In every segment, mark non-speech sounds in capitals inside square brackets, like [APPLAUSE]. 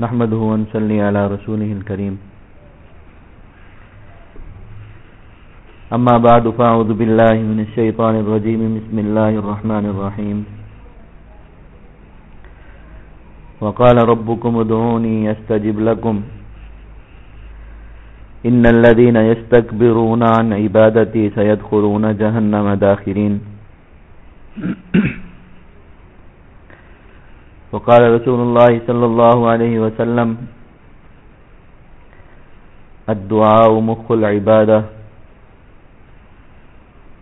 نحمده ونصلي على رسوله الكريم. أما بعد، فأعوذ بالله من الشيطان الرجيم. بسم الله الرحمن الرحيم. وقال ربكم ادعوني يستجب لكم. إن الذين يستكبرون عن عبادتي سيدخلون جهنم داخرين. وقال رسول الله صلى الله عليه وسلم، الدعاء مخ العبادة.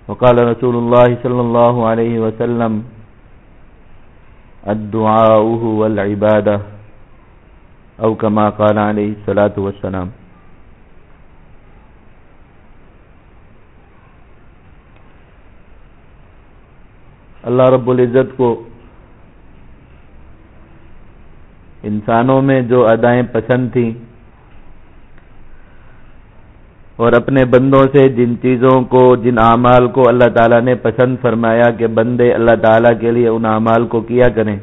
وقال رسول الله صلى الله عليه وسلم، الدعاء هو العبادة، أو كما قال عليه الصلاة والسلام. اللہ رب العزت کو انسانوں میں جو ادائیں پسند تھیں اور اپنے بندوں سے جن چیزوں کو، جن اعمال کو اللہ تعالیٰ نے پسند فرمایا کہ بندے اللہ تعالیٰ کے لیے ان اعمال کو کیا کریں۔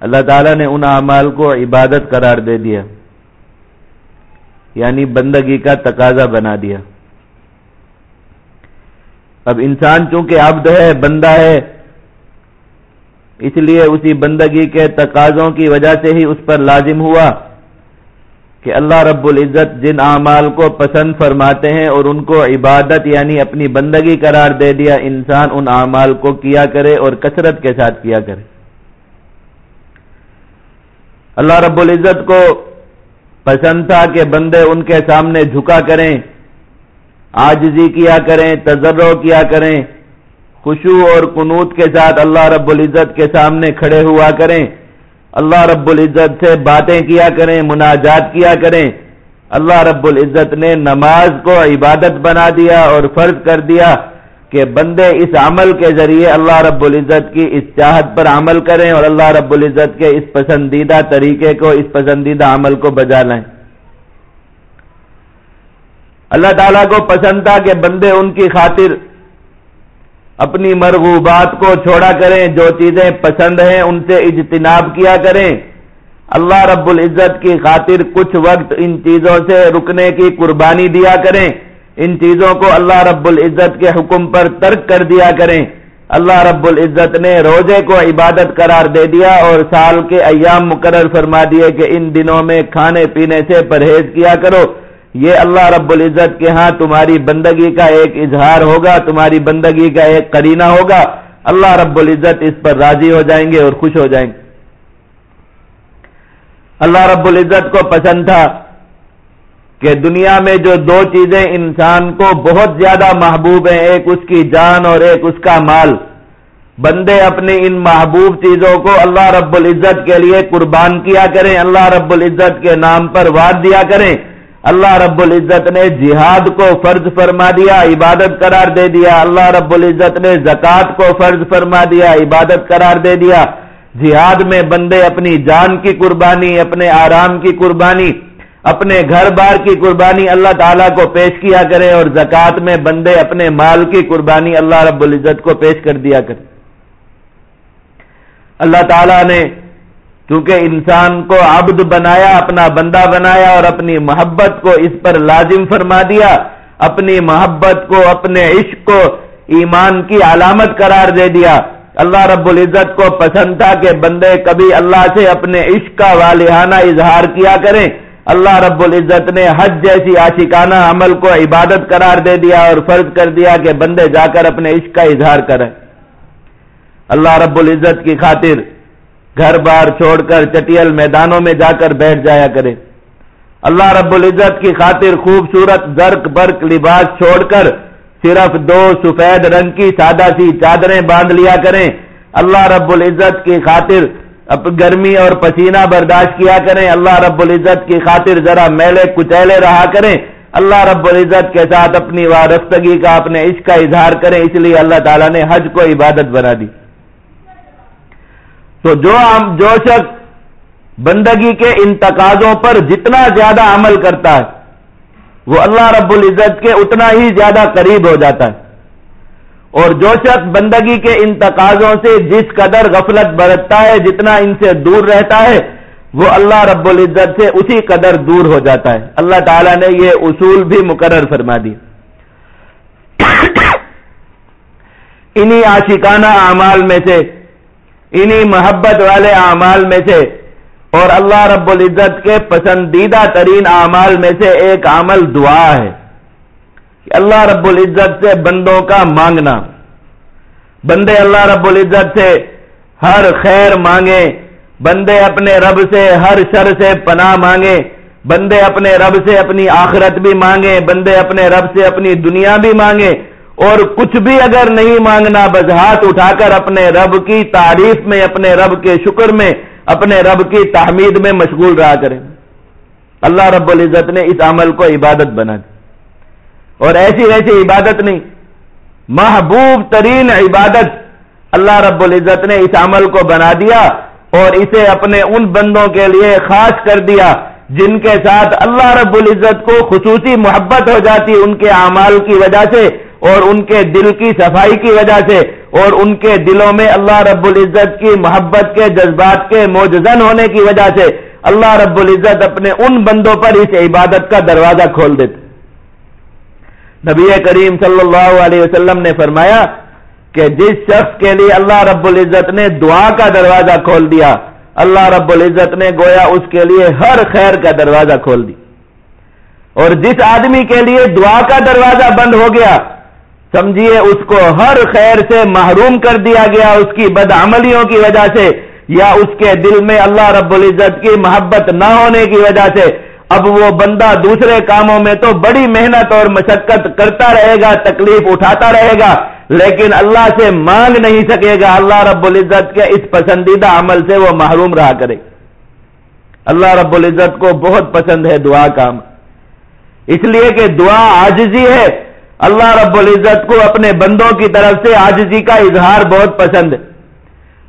اللہ تعالیٰ نے ان اعمال کو عبادت قرار دے دیا یعنی بندگی کا تقاضا بنا دیا۔ اب انسان چونکہ عبد ہے، بندہ ہے اس لیے اسی بندگی کے تقاضوں کی وجہ سے ہی اس پر لازم ہوا کہ اللہ رب العزت جن اعمال کو پسند فرماتے ہیں اور ان کو عبادت یعنی اپنی بندگی قرار دے دیا، انسان ان اعمال کو کیا کرے اور کثرت کے ساتھ کیا کرے۔ اللہ رب العزت کو پسند تھا کہ بندے ان کے سامنے جھکا کریں آجزی کیا کریں تجرو کیا کریں خوشو اور قنوت کے ساتھ اللہ رب العزت کے سامنے کھڑے ہوا کریں۔ اللہ رب العزت سے باتیں کیا کریں، مناجات کیا کریں۔ اللہ رب العزت نے نماز کو عبادت بنا دیا اور فرض کر دیا کہ بندے اس عمل کے ذریعے اللہ رب العزت کی اس چاہت پر عمل کریں اور اللہ رب العزت کے اس پسندیدہ طریقے کو، اس پسندیدہ عمل کو بجا لیں۔ اللہ تعالیٰ کو پسند تھا کہ بندے ان کی خاطر اپنی مرغوبات کو چھوڑا کریں، جو چیزیں پسند ہیں ان سے اجتناب کیا کریں۔ اللہ رب العزت کی خاطر کچھ وقت ان چیزوں سے رکنے کی قربانی دیا کریں۔ ان چیزوں کو اللہ رب العزت کے حکم پر ترک کر دیا کریں۔ اللہ رب العزت نے روزے کو عبادت قرار دے دیا اور سال کے ایام مقرر فرما دیے کہ ان دنوں میں کھانے پینے سے پرہیز کیا کرو۔ یہ اللہ رب العزت کے ہاں تمہاری بندگی کا ایک اظہار ہوگا، تمہاری بندگی کا ایک کرینہ ہوگا۔ اللہ رب العزت اس پر راضی ہو جائیں گے اور خوش ہو جائیں گے۔ اللہ رب العزت کو پسند تھا کہ دنیا میں جو دو چیزیں انسان کو بہت زیادہ محبوب ہیں، ایک اس کی جان اور ایک اس کا مال۔ بندے اپنی ان محبوب چیزوں کو اللہ رب العزت کے لیے قربان کیا کریں، اللہ رب العزت کے نام پر واد دیا کریں۔ اللہ رب العزت نے جہاد کو فرض فرما دیا، عبادت قرار دے دیا۔ اللہ رب العزت نے زکوٰۃ کو فرض فرما دیا، عبادت قرار دے دیا۔ جہاد میں بندے اپنی جان کی قربانی، اپنے آرام کی قربانی، اپنے گھر بار کی قربانی اللہ تعالیٰ کو پیش کیا کرے اور زکوٰۃ میں بندے اپنے مال کی قربانی اللہ رب العزت کو پیش کر دیا کرے۔ اللہ تعالیٰ نے چونکہ انسان کو عبد بنایا، اپنا بندہ بنایا اور اپنی محبت کو اس پر لازم فرما دیا، اپنی محبت کو، اپنے عشق کو، ایمان کی علامت قرار دے دیا۔ اللہ رب العزت کو پسند تھا کہ بندے کبھی اللہ سے اپنے عشق کا والہانہ اظہار کیا کریں۔ اللہ رب العزت نے حج جیسی آشکانہ عمل کو عبادت قرار دے دیا اور فرض کر دیا کہ بندے جا کر اپنے عشق کا اظہار کریں۔ اللہ رب العزت کی خاطر گھر بار چھوڑ کر چٹیل میدانوں میں جا کر بیٹھ جایا کرے۔ اللہ رب العزت کی خاطر خوبصورت زرک برک لباس چھوڑ کر صرف دو سفید رنگ کی سادہ سی چادریں باندھ لیا کریں۔ اللہ رب العزت کی خاطر گرمی اور پسینہ برداشت کیا کریں۔ اللہ رب العزت کی خاطر ذرا میلے کچیلے رہا کریں۔ اللہ رب العزت کے ساتھ اپنی وارفتگی کا اپنے عشق کا اظہار کریں۔ اس لیے اللہ تعالیٰ نے حج کو عبادت بنا دی۔ تو جو جو شخص بندگی کے ان تقاضوں پر جتنا زیادہ عمل کرتا ہے، وہ اللہ رب العزت کے اتنا ہی زیادہ قریب ہو جاتا ہے۔ اور جو شخص بندگی کے ان تقاضوں سے جس قدر غفلت برتتا ہے، جتنا ان سے دور رہتا ہے، وہ اللہ رب العزت سے اسی قدر دور ہو جاتا ہے۔ اللہ تعالیٰ نے یہ اصول بھی مقرر فرما دی [COUGHS] انہی عاشقانہ اعمال میں سے انہی محبت والے اعمال میں سے اور اللہ رب العزت کے پسندیدہ ترین اعمال میں سے ایک عمل دعا ہے کہ اللہ رب العزت سے بندوں کا مانگنا۔ بندے اللہ رب العزت سے ہر خیر مانگے، بندے اپنے رب سے ہر شر سے پناہ مانگے، بندے اپنے رب سے اپنی آخرت بھی مانگے، بندے اپنے رب سے اپنی دنیا بھی مانگے۔ اور کچھ بھی اگر نہیں مانگنا بس ہاتھ اٹھا کر اپنے رب کی تعریف میں، اپنے رب کے شکر میں، اپنے رب کی تحمید میں مشغول رہا کریں۔ اللہ رب العزت نے اس عمل کو عبادت بنا دی۔ اور ایسی ویسی عبادت نہیں، محبوب ترین عبادت اللہ رب العزت نے اس عمل کو بنا دیا اور اسے اپنے ان بندوں کے لیے خاص کر دیا جن کے ساتھ اللہ رب العزت کو خصوصی محبت ہو جاتی ان کے اعمال کی وجہ سے اور ان کے دل کی صفائی کی وجہ سے اور ان کے دلوں میں اللہ رب العزت کی محبت کے جذبات کے موجزن ہونے کی وجہ سے اللہ رب العزت اپنے ان بندوں پر اس عبادت کا دروازہ کھول دیتے۔ نبی کریم صلی اللہ علیہ وسلم نے فرمایا کہ جس شخص کے لیے اللہ رب العزت نے دعا کا دروازہ کھول دیا، اللہ رب العزت نے گویا اس کے لیے ہر خیر کا دروازہ کھول دی اور جس آدمی کے لیے دعا کا دروازہ بند ہو گیا سمجھیے، اس کو ہر خیر سے محروم کر دیا گیا، اس کی بدعملیوں کی وجہ سے، یا اس کے دل میں اللہ رب العزت کی محبت نہ ہونے کی وجہ سے۔ اب وہ بندہ دوسرے کاموں میں تو بڑی محنت اور مشقت کرتا رہے گا، تکلیف اٹھاتا رہے گا، لیکن اللہ سے مانگ نہیں سکے گا۔ اللہ رب العزت کے اس پسندیدہ عمل سے وہ محروم رہا کرے۔ اللہ رب العزت کو بہت پسند ہے دعا کا اس لیے کہ دعا آجزی ہے۔ اللہ رب العزت کو اپنے بندوں کی طرف سے آجزی کا اظہار بہت پسند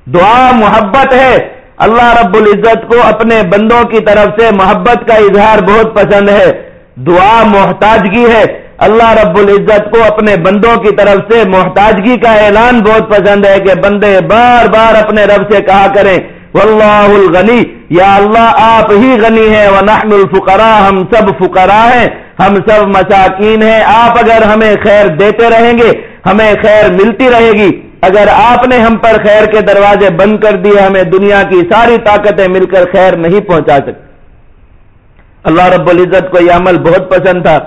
دعا محبت ہے۔ اللہ رب العزت کو اپنے بندوں کی طرف سے محبت کا اظہار بہت پسند ہے۔ دعا محتاجگی ہے۔ اللہ رب العزت کو اپنے بندوں کی طرف سے محتاجگی کا اعلان بہت پسند ہے کہ بندے بار بار اپنے رب سے کہا کریں، واللہ الغنی یا اللہ، آپ ہی غنی ہیں۔ ونحن الفقراء، ہم سب فقراء ہیں۔ ہم سب مساکین ہیں، آپ اگر ہمیں خیر دیتے رہیں گے، ہمیں خیر ملتی رہے گی۔ اگر آپ نے ہم پر خیر کے دروازے بند کر دیے، ہمیں دنیا کی ساری طاقتیں مل کر خیر نہیں پہنچا سکتی۔ اللہ رب العزت کو یہ عمل بہت پسند تھا۔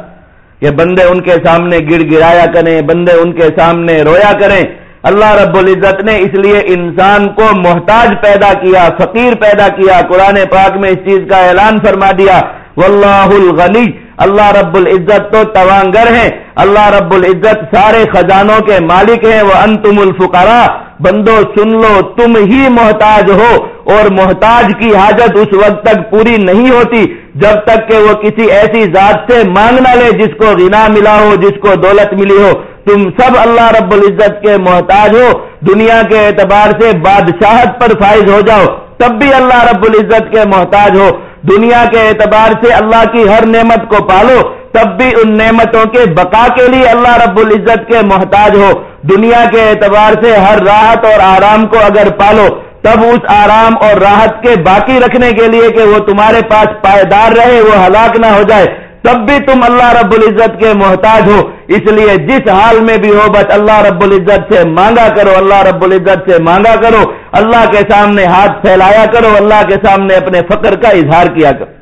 کہ بندے ان کے سامنے گڑ گرایا کریں، بندے ان کے سامنے رویا کریں۔ اللہ رب العزت نے اس لیے انسان کو محتاج پیدا کیا، فقیر پیدا کیا۔ قرآن پاک میں اس چیز کا اعلان فرما دیا، واللہ الغنی اللہ رب العزت تو توانگر ہیں۔ اللہ رب العزت سارے خزانوں کے مالک ہیں۔ وہ انتم الفقراء۔ بندو سن لو، تم ہی محتاج ہو۔ اور محتاج کی حاجت اس وقت تک پوری نہیں ہوتی جب تک کہ وہ کسی ایسی ذات سے مانگ نہ لے جس کو غنا ملا ہو، جس کو دولت ملی ہو۔ تم سب اللہ رب العزت کے محتاج ہو۔ دنیا کے اعتبار سے بادشاہت پر فائز ہو جاؤ۔ تب بھی اللہ رب العزت کے محتاج ہو۔ دنیا کے اعتبار سے اللہ کی ہر نعمت کو پالو، تب بھی ان نعمتوں کے بقا کے لیے اللہ رب العزت کے محتاج ہو۔ دنیا کے اعتبار سے ہر راحت اور آرام کو اگر پالو، تب اس آرام اور راحت کے باقی رکھنے کے لیے کہ وہ تمہارے پاس پائیدار رہے، وہ ہلاک نہ ہو جائے۔ تب بھی تم اللہ رب العزت کے محتاج ہو۔ اس لیے جس حال میں بھی ہو بس اللہ رب العزت سے مانگا کرو، اللہ رب العزت سے مانگا کرو۔ اللہ کے سامنے ہاتھ پھیلایا کرو، اللہ کے سامنے اپنے فقر کا اظہار کیا کرو۔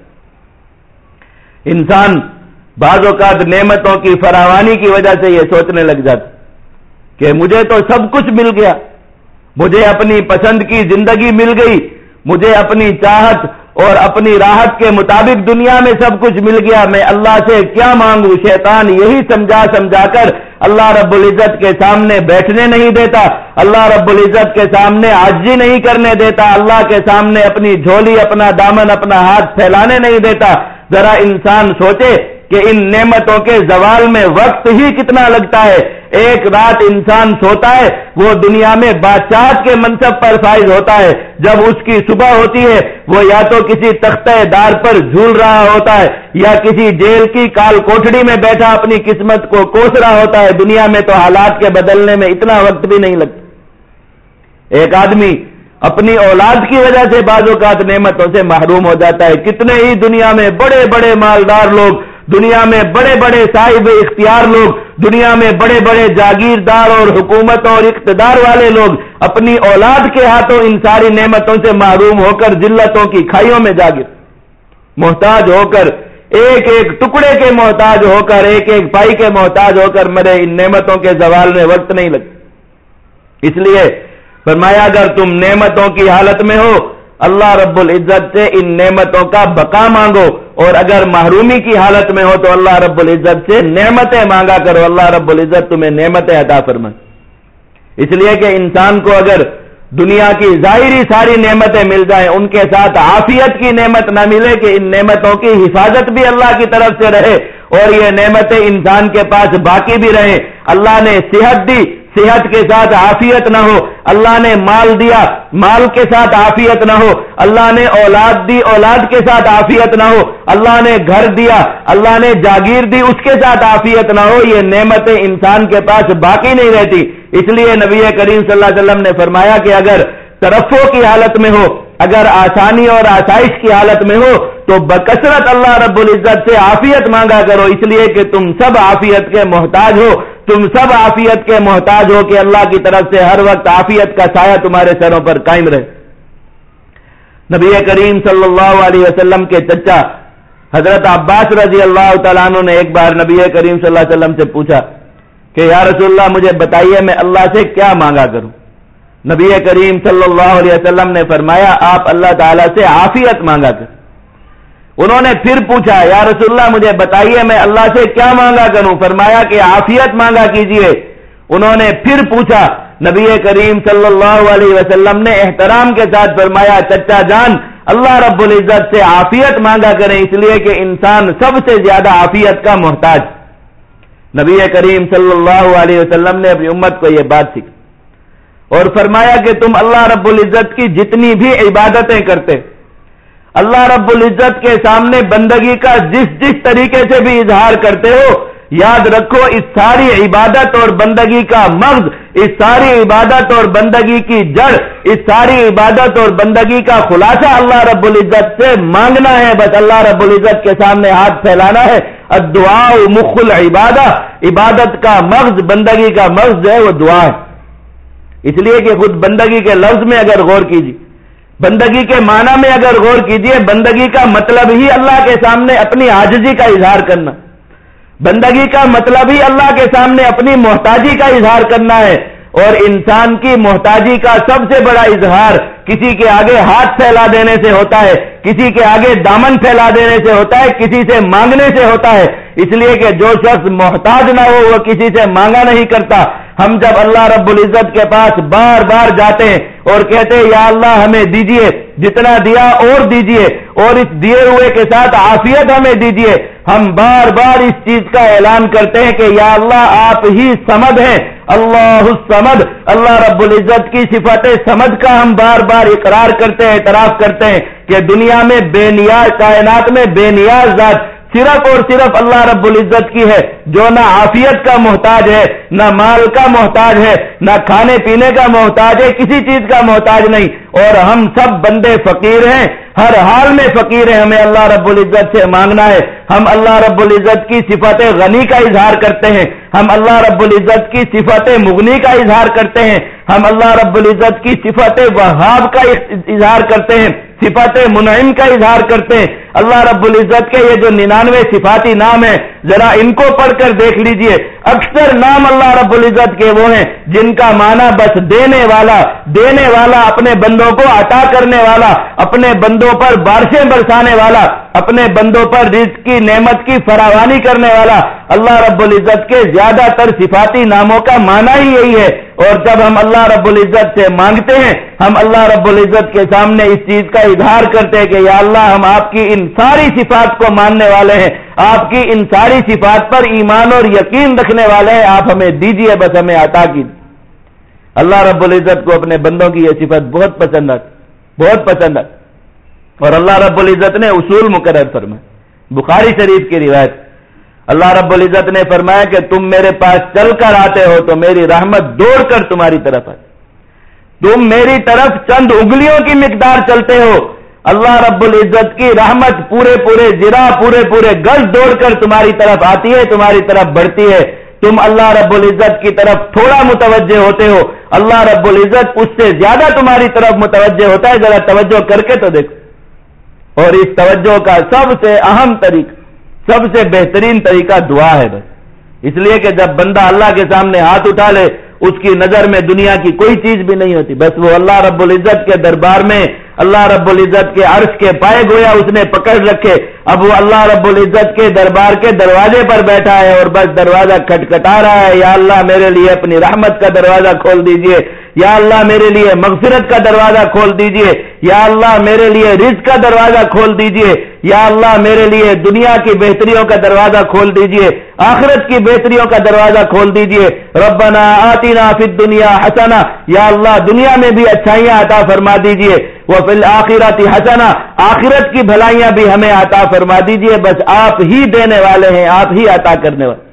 انسان بعض اوقات نعمتوں کی فراوانی کی وجہ سے یہ سوچنے لگ جاتا کہ مجھے تو سب کچھ مل گیا۔ مجھے اپنی پسند کی زندگی مل گئی۔ مجھے اپنی چاہت اور اپنی راحت کے مطابق دنیا میں سب کچھ مل گیا، میں اللہ سے کیا مانگوں؟ شیطان یہی سمجھا سمجھا کر اللہ رب العزت کے سامنے بیٹھنے نہیں دیتا، اللہ رب العزت کے سامنے آجی نہیں کرنے دیتا، اللہ کے سامنے اپنی جھولی، اپنا دامن، اپنا ہاتھ پھیلانے نہیں دیتا۔ ذرا انسان سوچے کہ ان نعمتوں کے زوال میں وقت ہی کتنا لگتا ہے۔ ایک رات انسان سوتا ہے، وہ دنیا میں بادشاہ کے منصب پر فائز ہوتا ہے۔ جب اس کی صبح ہوتی ہے، وہ یا تو کسی تختہ دار پر جھول رہا ہوتا ہے، یا کسی جیل کی کال کوٹڑی میں بیٹھا اپنی قسمت کو کوس رہا ہوتا ہے۔ دنیا میں تو حالات کے بدلنے میں اتنا وقت بھی نہیں لگتا۔ ایک آدمی اپنی اولاد کی وجہ سے بعض اوقات نعمتوں سے محروم ہو جاتا ہے۔ کتنے ہی دنیا میں بڑے بڑے مالدار لوگ دنیا میں بڑے بڑے صاحب اختیار لوگ، دنیا میں بڑے بڑے جاگیردار اور حکومت اور اقتدار والے لوگ اپنی اولاد کے ہاتھوں ان ساری نعمتوں سے محروم ہو کر ذلتوں کی کھائیوں میں جاگیر محتاج ہو کر، ایک ایک ٹکڑے کے محتاج ہو کر، ایک ایک پائی کے محتاج ہو کر مرے، ان نعمتوں کے زوال میں وقت نہیں لگتا۔ اس لیے فرمایا، اگر تم نعمتوں کی حالت میں ہو اللہ رب العزت سے ان نعمتوں کا بقا مانگو اور اگر محرومی کی حالت میں ہو تو اللہ رب العزت سے نعمتیں مانگا کرو۔ اللہ رب العزت تمہیں نعمتیں عطا فرمائے۔ اس لیے کہ انسان کو اگر دنیا کی ظاہری ساری نعمتیں مل جائیں، ان کے ساتھ عافیت کی نعمت نہ ملے کہ ان نعمتوں کی حفاظت بھی اللہ کی طرف سے رہے اور یہ نعمتیں انسان کے پاس باقی بھی رہیں۔ اللہ نے صحت دی صحت کے ساتھ عافیت نہ ہو، اللہ نے مال دیا، مال کے ساتھ عافیت نہ ہو، اللہ نے اولاد دی، اولاد کے ساتھ عافیت نہ ہو، اللہ نے گھر دیا، اللہ نے جاگیر دی، اس کے ساتھ عافیت نہ ہو، یہ نعمتیں انسان کے پاس باقی نہیں رہتی۔ اس لیے نبی کریم صلی اللہ علیہ وسلم نے فرمایا کہ اگر طرفوں کی حالت میں ہو، اگر آسانی اور آسائش کی حالت میں ہو، تو بکثرت اللہ رب العزت سے عافیت مانگا کرو۔ اس لیے کہ تم سب عافیت کے محتاج ہو۔ تم سب عافیت کے محتاج ہو کہ اللہ کی طرف سے ہر وقت عافیت کا سایہ تمہارے سروں پر قائم رہے۔ نبی کریم صلی اللہ علیہ وسلم کے چچا حضرت عباس رضی اللہ تعالیٰ عنہ نے ایک بار نبی کریم صلی اللہ علیہ وسلم سے پوچھا کہ یا رسول اللہ مجھے بتائیے میں اللہ سے کیا مانگا کروں؟ نبی کریم صلی اللہ علیہ وسلم نے فرمایا، آپ اللہ تعالیٰ سے عافیت مانگا کر انہوں نے پھر پوچھا، یا رسول اللہ، مجھے بتائیے، میں اللہ سے کیا مانگا کروں؟ فرمایا کہ عافیت مانگا کیجیے۔ انہوں نے پھر پوچھا، نبی کریم صلی اللہ علیہ وسلم نے احترام کے ساتھ فرمایا، چچا جان، اللہ رب العزت سے عافیت مانگا کریں، اس لیے کہ انسان سب سے زیادہ عافیت کا محتاج۔ نبی کریم صلی اللہ علیہ وسلم نے اپنی امت کو یہ بات سیکھی اور فرمایا کہ تم اللہ رب العزت کی جتنی بھی عبادتیں کرتے اللہ رب العزت کے سامنے بندگی کا جس جس طریقے سے بھی اظہار کرتے ہو، یاد رکھو اس ساری عبادت اور بندگی کا مغز، اس ساری عبادت اور بندگی کی جڑ، اس ساری عبادت اور بندگی کا خلاصہ اللہ رب العزت سے مانگنا ہے۔ بس اللہ رب العزت کے سامنے ہاتھ پھیلانا ہے۔ دعا مخ العبادہ، عبادت کا مغز، بندگی کا مغز جو ہے وہ دعا ہے۔ اس لیے کہ خود بندگی کے لفظ میں اگر غور کیجیے۔ بندگی کے معنی میں اگر غور کیجیے بندگی کا مطلب ہی اللہ کے سامنے اپنی آجزی کا اظہار کرنا۔ بندگی کا مطلب ہی اللہ کے سامنے اپنی محتاجی کا اظہار کرنا ہے۔ اور انسان کی محتاجی کا سب سے بڑا اظہار کسی کے آگے ہاتھ پھیلا دینے سے ہوتا ہے، کسی کے آگے دامن پھیلا دینے سے ہوتا ہے، کسی سے مانگنے سے ہوتا ہے۔ اس لیے کہ جو شخص محتاج نہ ہو، وہ کسی سے مانگا نہیں کرتا۔ ہم جب اللہ رب العزت کے پاس بار بار جاتے ہیں اور کہتے ہیں، یا اللہ، ہمیں دیجیے، جتنا دیا اور دیجیے، اور اس دیے ہوئے کے ساتھ عافیت ہمیں دیجیے. ہم بار بار اس چیز کا اعلان کرتے ہیں کہ، یا اللہ، آپ ہی سمد ہیں، اللہ سمد اللہ رب العزت کی صفت سمد کا ہم بار بار اقرار کرتے ہیں، اعتراف کرتے ہیں کہ دنیا میں بے نیاز، کائنات میں بے نیاز ذات صرف اور صرف اللہ رب العزت کی ہے، جو نہ عافیت کا محتاج ہے، نہ مال کا محتاج ہے، نہ کھانے پینے کا محتاج ہے، کسی چیز کا محتاج نہیں۔ اور ہم سب بندے فقیر ہیں، ہر حال میں فقیر ہیں، ہمیں اللہ رب العزت سے مانگنا ہے۔ ہم اللہ رب العزت کی صفت غنی کا اظہار کرتے ہیں۔ ہم اللہ رب العزت کی صفت مغنی کا اظہار کرتے ہیں۔ ہم اللہ رب العزت کی صفت وہاب کا اظہار کرتے ہیں۔ صفت منعم کا اظہار کرتے ہیں۔ اللہ رب العزت کے یہ جو ننانوے صفاتی نام ہیں، ذرا ان کو پڑھ کر دیکھ لیجیے۔ اکثر نام اللہ رب العزت کے وہ ہیں جن کا معنی بس دینے والا دینے والا اپنے بندوں کو عطا کرنے والا، اپنے بندوں پر بارشیں برسانے والا، اپنے بندوں پر رزق کی نعمت کی فراوانی کرنے والا۔ اللہ رب العزت کے زیادہ تر صفاتی ناموں کا معنی ہی یہی ہے۔ اور جب ہم اللہ رب العزت سے مانگتے ہیں، ہم اللہ رب العزت کے سامنے اس چیز کا اظہار کرتے ہیں کہ یا اللہ ہم آپ کی ان ساری صفات کو ماننے والے ہیں۔ آپ کی ان ساری صفات پر ایمان اور یقین رکھنے والے ہیں۔ آپ ہمیں دیجیے بس ہمیں عطا کی اللہ رب العزت کو اپنے بندوں کی یہ صفت بہت پسند آتی بہت پسند آتی اور اللہ رب العزت نے اصول مقرر فرمائے۔ بخاری شریف کی روایت۔ اللہ رب العزت نے فرمایا کہ تم میرے پاس چل کر آتے ہو تو میری رحمت دوڑ کر تمہاری طرف آتی تم میری طرف چند انگلیوں کی مقدار چلتے ہو۔ اللہ رب العزت کی رحمت پورے پورے جرا پورے پورے گز دوڑ کر تمہاری طرف آتی ہے، تمہاری طرف بڑھتی ہے۔ تم اللہ رب العزت کی طرف تھوڑا متوجہ ہوتے ہو۔ اللہ رب العزت اس سے زیادہ تمہاری طرف متوجہ ہوتا ہے۔ ذرا توجہ کر کے تو دیکھو۔ اور اس توجہ کا سب سے اہم طریقہ، سب سے بہترین طریقہ دعا ہے بس۔ اس لیے کہ جب بندہ اللہ کے سامنے ہاتھ اٹھا لے، اس کی نظر میں دنیا کی کوئی چیز بھی نہیں ہوتی۔ بس وہ اللہ رب العزت کے دربار میں اللہ رب العزت کے عرش کے پائے گویا اس نے پکڑ رکھے۔ اب وہ اللہ رب العزت کے دربار کے دروازے پر بیٹھا ہے اور بس دروازہ کھٹکھٹا رہا ہے۔ یا اللہ میرے لیے اپنی رحمت کا دروازہ کھول دیجیے۔ یا اللہ میرے لیے مغفرت کا دروازہ کھول دیجیے، یا اللہ میرے لیے رزق کا دروازہ کھول دیجیے، یا اللہ میرے لیے دنیا کی بہتریوں کا دروازہ کھول دیجیے، آخرت کی بہتریوں کا دروازہ کھول دیجیے۔ ربنا آتینا فی الدنیا حسنا یا اللہ دنیا میں بھی اچھائیاں عطا فرما دیجیے۔ وہ فی الآخرت حسنا آخرت کی بھلائیاں بھی ہمیں عطا فرما دیجیے۔ بس آپ ہی دینے والے ہیں، آپ ہی عطا کرنے والے۔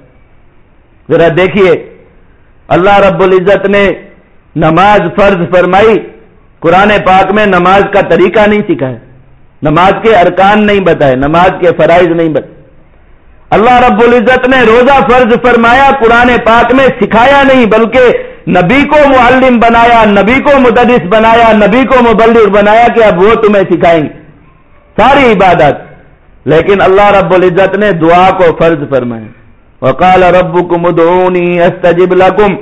ذرا دیکھیے اللہ رب العزت نے نماز فرض فرمائی، قرآن پاک میں نماز کا طریقہ نہیں سکھایا نماز کے ارکان نہیں بتائے، نماز کے فرائض نہیں بتائے۔ اللہ رب العزت نے روزہ فرض فرمایا، قرآن پاک میں سکھایا نہیں، بلکہ نبی کو معلم بنایا، نبی کو مدرس بنایا، نبی کو مبلغ بنایا کہ اب وہ تمہیں سکھائیں گے۔ ساری عبادت لیکن اللہ رب العزت نے دعا کو فرض فرمایا۔ وقال ربکم ادعونی استجب لکم۔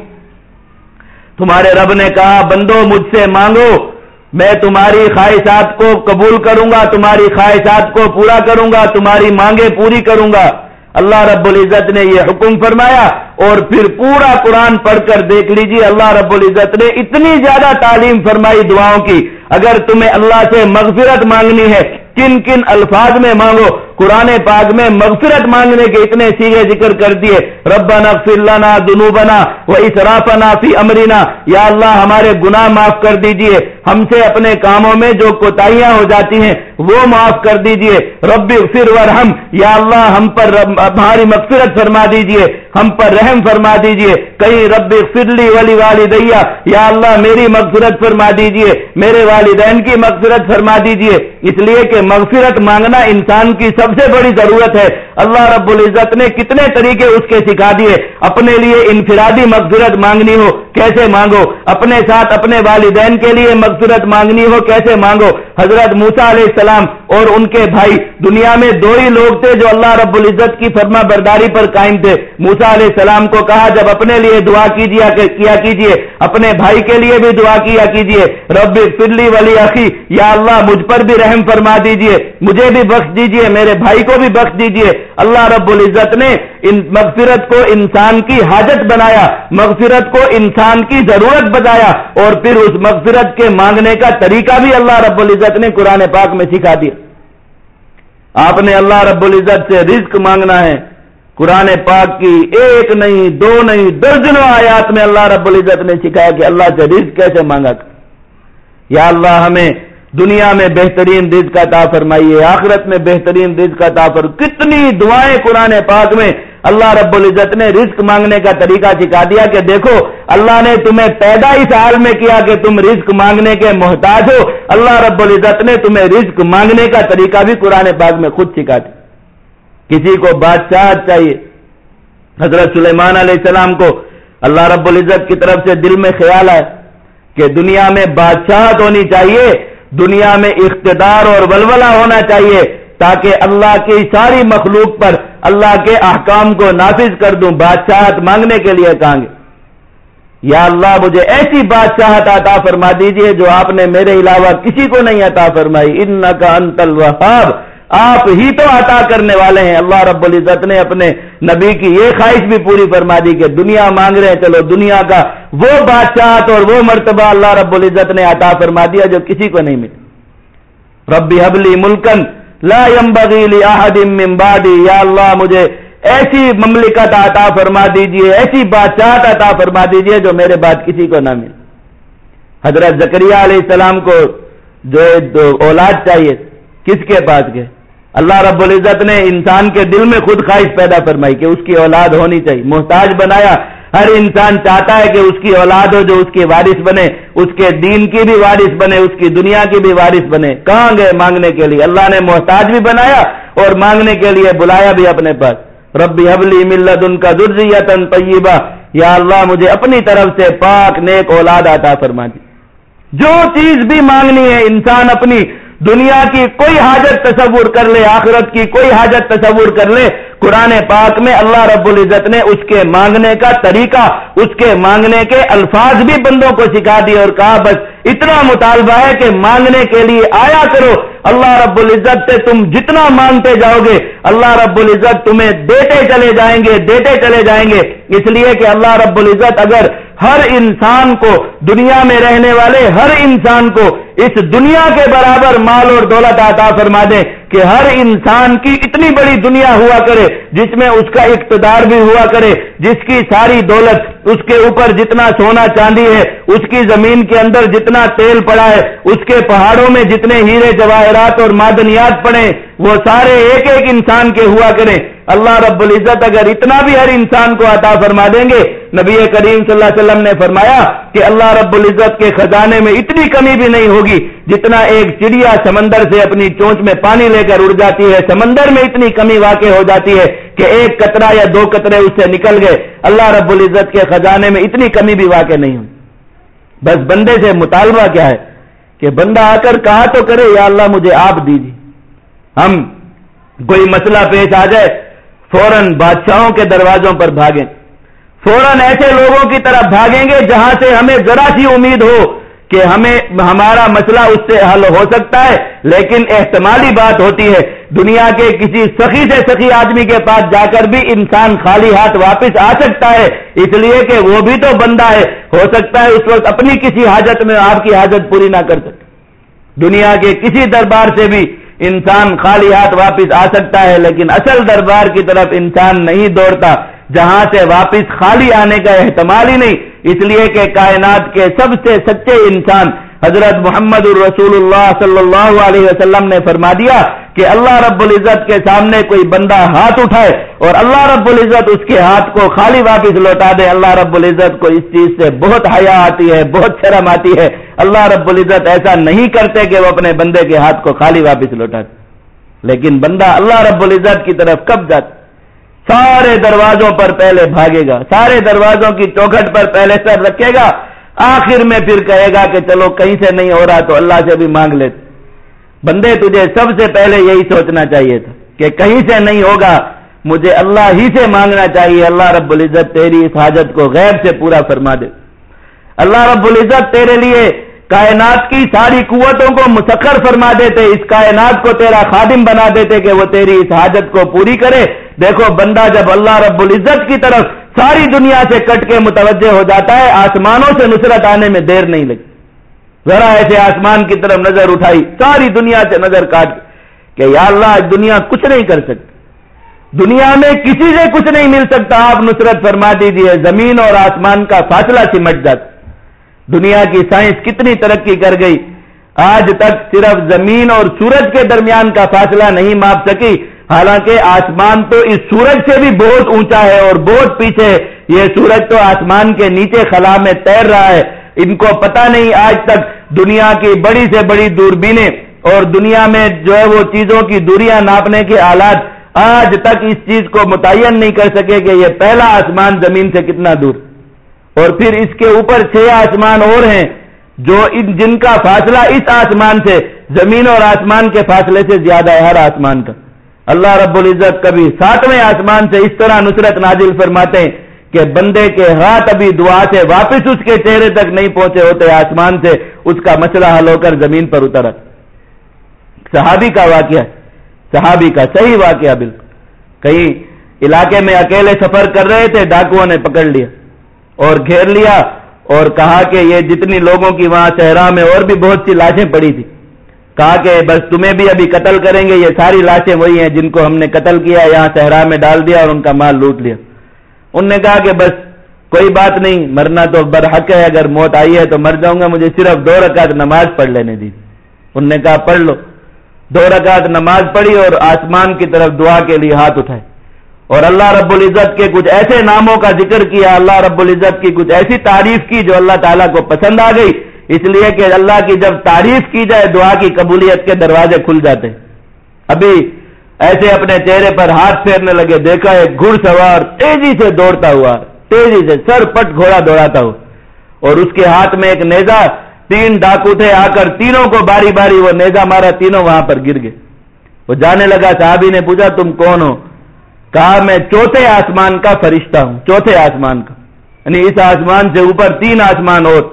تمہارے رب نے کہا، بندو، مجھ سے مانگو۔ میں تمہاری خواہشات کو قبول کروں گا، تمہاری خواہشات کو پورا کروں گا، تمہاری مانگیں پوری کروں گا۔ اللہ رب العزت نے یہ حکم فرمایا اور پھر پورا قرآن پڑھ کر دیکھ لیجیے اللہ رب العزت نے اتنی زیادہ تعلیم فرمائی دعاؤں کی۔ اگر تمہیں اللہ سے مغفرت مانگنی ہے، کن کن الفاظ میں مانگو قرآن پاک میں مغفرت مانگنے کے اتنے سیرے ذکر کر دیے ربا لنا دنوبنا وہ اسرافنا فی امرینا یا اللہ، ہمارے گناہ معاف کر دیجیے۔ ہم سے اپنے کاموں میں جو کوتاہیاں ہو جاتی ہیں، وہ معاف کر دیجیے۔ رب فر ورحم۔ یا اللہ، ہم پر ہماری مغفرت فرما دیجیے۔ ہم پر رحم فرما دیجیے۔ کہیں، رب فرلی ولی والدیا یا اللہ، میری مغفرت فرما دیجیے۔ میرے والدین کی مغفرت فرما دیجیے۔ اس لیے کہ مغفرت مانگنا انسان کی سب سب سے بڑی ضرورت ہے۔ اللہ رب العزت نے کتنے طریقے اس کے سکھا دیے۔ اپنے لیے انفرادی مغفرت مانگنی ہو، کیسے مانگو؟ اپنے ساتھ اپنے والدین کے لیے مغفرت مانگنی ہو، کیسے مانگو؟ حضرت موسا علیہ السلام اور ان کے بھائی دنیا میں دو ہی لوگ تھے جو اللہ رب العزت کی فرما برداری پر قائم تھے۔ موسا علیہ السلام کو کہا، جب اپنے لیے دعا کیجیے، کیا کیجیے، اپنے بھائی کے لیے بھی دعا کیا کیجیے۔ رب فرلی ولی عقی یا اللہ مجھ پر بھی رحم فرما دیجیے، مجھے بھی بخش دیجیے، میرے بھائی کو بھی بخش دیجیے۔ اللہ رب العزت نے ان مغفرت کو انسان کی حاجت بنایا، مغفرت کو انسان کی ضرورت بتایا، اور پھر اس مغفرت کے مانگنے کا طریقہ بھی اللہ رب العزت نے قرآن پاک میں سکھا دیا۔ آپ نے اللہ رب العزت سے رزق مانگنا ہے۔ قرآن پاک کی ایک نہیں، دو نہیں، درجنوں آیات میں اللہ رب العزت نے سکھایا کہ اللہ سے رزق کیسے مانگا۔ یا اللہ ہمیں دنیا میں بہترین رزق کا تا فرمائیے، آخرت میں بہترین رزق کا تا کتنی دعائیں قرآن پاک میں اللہ رب العزت نے رزق مانگنے کا طریقہ سکھا دیا کہ دیکھو، اللہ نے تمہیں پیدا اس حال میں کیا کہ تم رزق مانگنے کے محتاج ہو۔ اللہ رب العزت نے تمہیں رزق مانگنے کا طریقہ بھی قرآن پاک میں خود سکھا دیا۔ کسی کو بادشاہ چاہیے۔ حضرت سلیمان علیہ السلام کو اللہ رب العزت کی طرف سے دل میں خیال ہے کہ دنیا میں بادشاہت ہونی چاہیے، دنیا میں اقتدار اور ولولہ ہونا چاہیے۔ تاکہ اللہ کی ساری مخلوق پر اللہ کے احکام کو نافذ کر دوں، بادشاہت مانگنے کے لیے کہیں گے؟ یا اللہ، مجھے ایسی بادشاہت عطا فرما دیجیے جو آپ نے میرے علاوہ کسی کو نہیں عطا فرمائی۔ ان کا انتل وحاب آپ ہی تو عطا کرنے والے ہیں۔ اللہ رب العزت نے اپنے نبی کی یہ خواہش بھی پوری فرما دی کہ دنیا مانگ رہے ہیں۔ چلو، دنیا کا وہ بادشاہ اور وہ مرتبہ اللہ رب العزت نے عطا فرما دیا جو کسی کو نہیں ملی ربی حبلی ملکن لا من بعدی یا اللہ مجھے ایسی مملکت عطا فرما دیجیے، ایسی بادشاہ عطا فرما دیجیے جو میرے بعد کسی کو نہ ملے۔ حضرت زکریہ علیہ السلام کو جو اولاد چاہیے، کس کے پاس گئے؟ اللہ رب العزت نے انسان کے دل میں خود خواہش پیدا فرمائی کہ اس کی اولاد ہونی چاہیے۔ محتاج بنایا ہر انسان چاہتا ہے کہ اس کی اولاد ہو جو اس کی وارث بنے، اس کے دین کی بھی وارث بنے، اس کی دنیا کی بھی وارث بنے۔ کہاں گئے مانگنے کے لیے؟ اللہ نے محتاج بھی بنایا اور مانگنے کے لیے بلایا بھی اپنے پاس۔ ربی حبلی ملت ان کا درجیتن طیبہ۔ یا اللہ، مجھے اپنی طرف سے پاک، نیک اولاد آتا فرما دی جو چیز بھی مانگنی ہے، انسان اپنی دنیا کی کوئی حاجت تصور کر لے، آخرت کی کوئی حاجت تصور کر لے قرآن پاک میں اللہ رب العزت نے اس کے مانگنے کا طریقہ، اس کے مانگنے کے الفاظ بھی بندوں کو سکھا دیے اور کہا، بس اتنا مطالبہ ہے کہ مانگنے کے لیے آیا کرو۔ اللہ رب العزت سے تم جتنا مانگتے جاؤ گے اللہ رب العزت تمہیں دیتے چلے جائیں گے، دیتے چلے جائیں گے۔ اس لیے کہ اللہ رب العزت اگر ہر انسان کو دنیا میں رہنے والے ہر انسان کو اس دنیا کے برابر مال اور دولت عطا فرما دے کہ ہر انسان کی اتنی بڑی دنیا ہوا کرے جس میں اس کا اقتدار بھی ہوا کرے، جس کی ساری دولت اس کے اوپر جتنا سونا چاندی ہے، اس کی زمین کے اندر جتنا تیل پڑا ہے، اس کے پہاڑوں میں جتنے ہیرے جواہرات اور معدنیات پڑے وہ سارے ایک ایک انسان کے ہوا کریں۔ اللہ رب العزت اگر اتنا بھی ہر انسان کو عطا فرما دیں گے، نبی کریم صلی اللہ علیہ وسلم نے فرمایا کہ اللہ رب العزت کے خزانے میں اتنی کمی بھی نہیں ہوگی جتنا ایک چڑیا سمندر سے اپنی چونچ میں پانی لے کر اڑ جاتی ہے۔ سمندر میں اتنی کمی واقع ہو جاتی ہے کہ ایک قطرہ یا دو قطرے اس سے نکل گئے۔ اللہ رب العزت کے خزانے میں اتنی کمی بھی واقع نہیں ہوئی۔ بس بندے سے مطالبہ کیا ہے کہ بندہ آ کر کہا تو کرے، یا اللہ مجھے آپ دیجیے۔ ہم کوئی مسئلہ پیش آ جائے، فوراً بادشاہوں کے دروازوں پر بھاگیں۔ فوراً ایسے لوگوں کی طرف بھاگیں گے جہاں سے ہمیں ذرا سی امید ہو کہ ہمیں ہمارا مسئلہ اس سے حل ہو سکتا ہے، لیکن احتمالی بات ہوتی ہے، دنیا کے کسی سخی سے سخی آدمی کے پاس جا کر بھی انسان خالی ہاتھ واپس آ سکتا ہے۔ اس لیے کہ وہ بھی تو بندہ ہے، ہو سکتا ہے اس وقت اپنی کسی حاجت میں آپ کی حاجت پوری نہ کر سکے۔ دنیا کے کسی دربار سے بھی انسان خالی ہاتھ واپس آ سکتا ہے، لیکن اصل دربار کی طرف انسان نہیں دوڑتا، جہاں سے واپس خالی آنے کا احتمال ہی نہیں۔ اس لیے کہ کائنات کے سب سے سچے انسان حضرت محمد الرسول اللہ صلی اللہ علیہ وسلم نے فرما دیا کہ اللہ رب العزت کے سامنے کوئی بندہ ہاتھ اٹھائے اور اللہ رب العزت اس کے ہاتھ کو خالی واپس لوٹا دے۔ اللہ رب العزت کو اس چیز سے بہت حیا آتی ہے، بہت شرم آتی ہے۔ اللہ رب العزت ایسا نہیں کرتے کہ وہ اپنے بندے کے ہاتھ کو خالی واپس لوٹا دے۔ لیکن بندہ اللہ رب العزت کی طرف کب جاتا سارے دروازوں پر پہلے بھاگے گا۔ سارے دروازوں کی چوکھٹ پر پہلے سر رکھے گا۔ آخر میں پھر کہے گا کہ چلو کہیں سے نہیں ہو رہا تو اللہ سے بھی مانگ لیتے بندے تجھے سب سے پہلے یہی سوچنا چاہیے تھا کہ کہیں سے نہیں ہوگا، مجھے اللہ ہی سے مانگنا چاہیے۔ اللہ رب العزت تیری اس حاجت کو غیب سے پورا فرما دے۔ اللہ رب العزت تیرے لیے کائنات کی ساری قوتوں کو مسخر فرما دیتے، اس کائنات کو تیرا خادم بنا دیتے کہ وہ تیری اس حاجت کو پوری کرے۔ دیکھو، بندہ جب اللہ رب العزت کی طرف ساری دنیا سے کٹ کے متوجہ ہو جاتا ہے، آسمانوں سے نصرت آنے میں دیر نہیں لگی ذرا ایسے آسمان کی طرف نظر اٹھائی، ساری دنیا سے نظر کاٹ کہ یا اللہ دنیا کچھ نہیں کر سکتی دنیا میں کسی سے کچھ نہیں مل سکتا۔ آپ نصرت فرما دیجیے زمین اور آسمان کا فاصلہ سمٹ جاتا۔ دنیا کی سائنس کتنی ترقی کر گئی۔ آج تک صرف زمین اور سورج کے درمیان کا فاصلہ نہیں ماپ سکی۔ حالانکہ آسمان تو اس سورج سے بھی بہت اونچا ہے اور بہت پیچھے۔ یہ سورج تو آسمان کے نیچے خلا میں تیر رہا ہے۔ ان کو پتا نہیں آج تک دنیا کی بڑی سے بڑی دوربینیں اور دنیا میں جو ہے وہ چیزوں کی دوریاں ناپنے کے آلات آج تک اس چیز کو متعین نہیں کر سکے کہ یہ پہلا آسمان زمین سے کتنا دور۔ اور پھر اس کے اوپر چھ آسمان اور ہیں جو جن کا فاصلہ اس آسمان سے، زمین اور آسمان کے فاصلے سے زیادہ ہے، ہر آسمان کا۔ اللہ رب العزت کبھی ساتویں آسمان سے اس طرح نصرت نازل فرماتے ہیں کہ بندے کے ہاتھ ابھی دعا سے واپس اس کے چہرے تک نہیں پہنچے ہوتے، آسمان سے اس کا مسئلہ حل ہو کر زمین پر اترا صحابی کا واقعہ، صحابی کا صحیح واقعہ بالکل۔ کہیں علاقے میں اکیلے سفر کر رہے تھے، ڈاکوؤں نے پکڑ لیا۔ اور گھیر لیا اور کہا کہ یہ جتنی لوگوں کی وہاں صحرا میں اور بھی بہت سی لاشیں پڑی تھی کہا کہ بس تمہیں بھی ابھی قتل کریں گے، یہ ساری لاشیں وہی ہیں جن کو ہم نے قتل کیا، یہاں صحرا میں ڈال دیا اور ان کا مال لوٹ لیا۔ ان نے کہا کہ بس کوئی بات نہیں، مرنا تو برحق ہے، اگر موت آئی ہے تو مر جاؤں گا، مجھے صرف دو رکعت نماز پڑھ لینے دی۔ ان نے کہا پڑھ لو۔ دو رکعت نماز پڑھی اور آسمان کی طرف دعا کے لیے ہاتھ اٹھائے۔ اور اللہ رب العزت کے کچھ ایسے ناموں کا ذکر کیا، اللہ رب العزت کی کچھ ایسی تعریف کی جو اللہ تعالیٰ کو پسند آ گئی۔ اس لیے کہ اللہ کی جب تعریف کی جائے، دعا کی قبولیت کے دروازے کھل جاتے۔ ابھی ایسے اپنے چہرے پر ہاتھ پھیرنے لگے، دیکھا ایک گھڑ سوار تیزی سے دوڑتا ہوا، تیزی سے سر پٹ گھوڑا دوڑاتا ہوا۔ اور اس کے ہاتھ میں ایک نیزا تین ڈاکو تھے، آ کر تینوں کو باری باری وہ نیزا مارا، تینوں وہاں پر گر گئے۔ وہ جانے لگا، صحابی نے پوچھا، تم کون ہو؟ کہا میں چوتھے آسمان کا فرشتہ ہوں، چوتھے آسمان کا۔ یعنی اس آسمان سے اوپر تین آسمان اور۔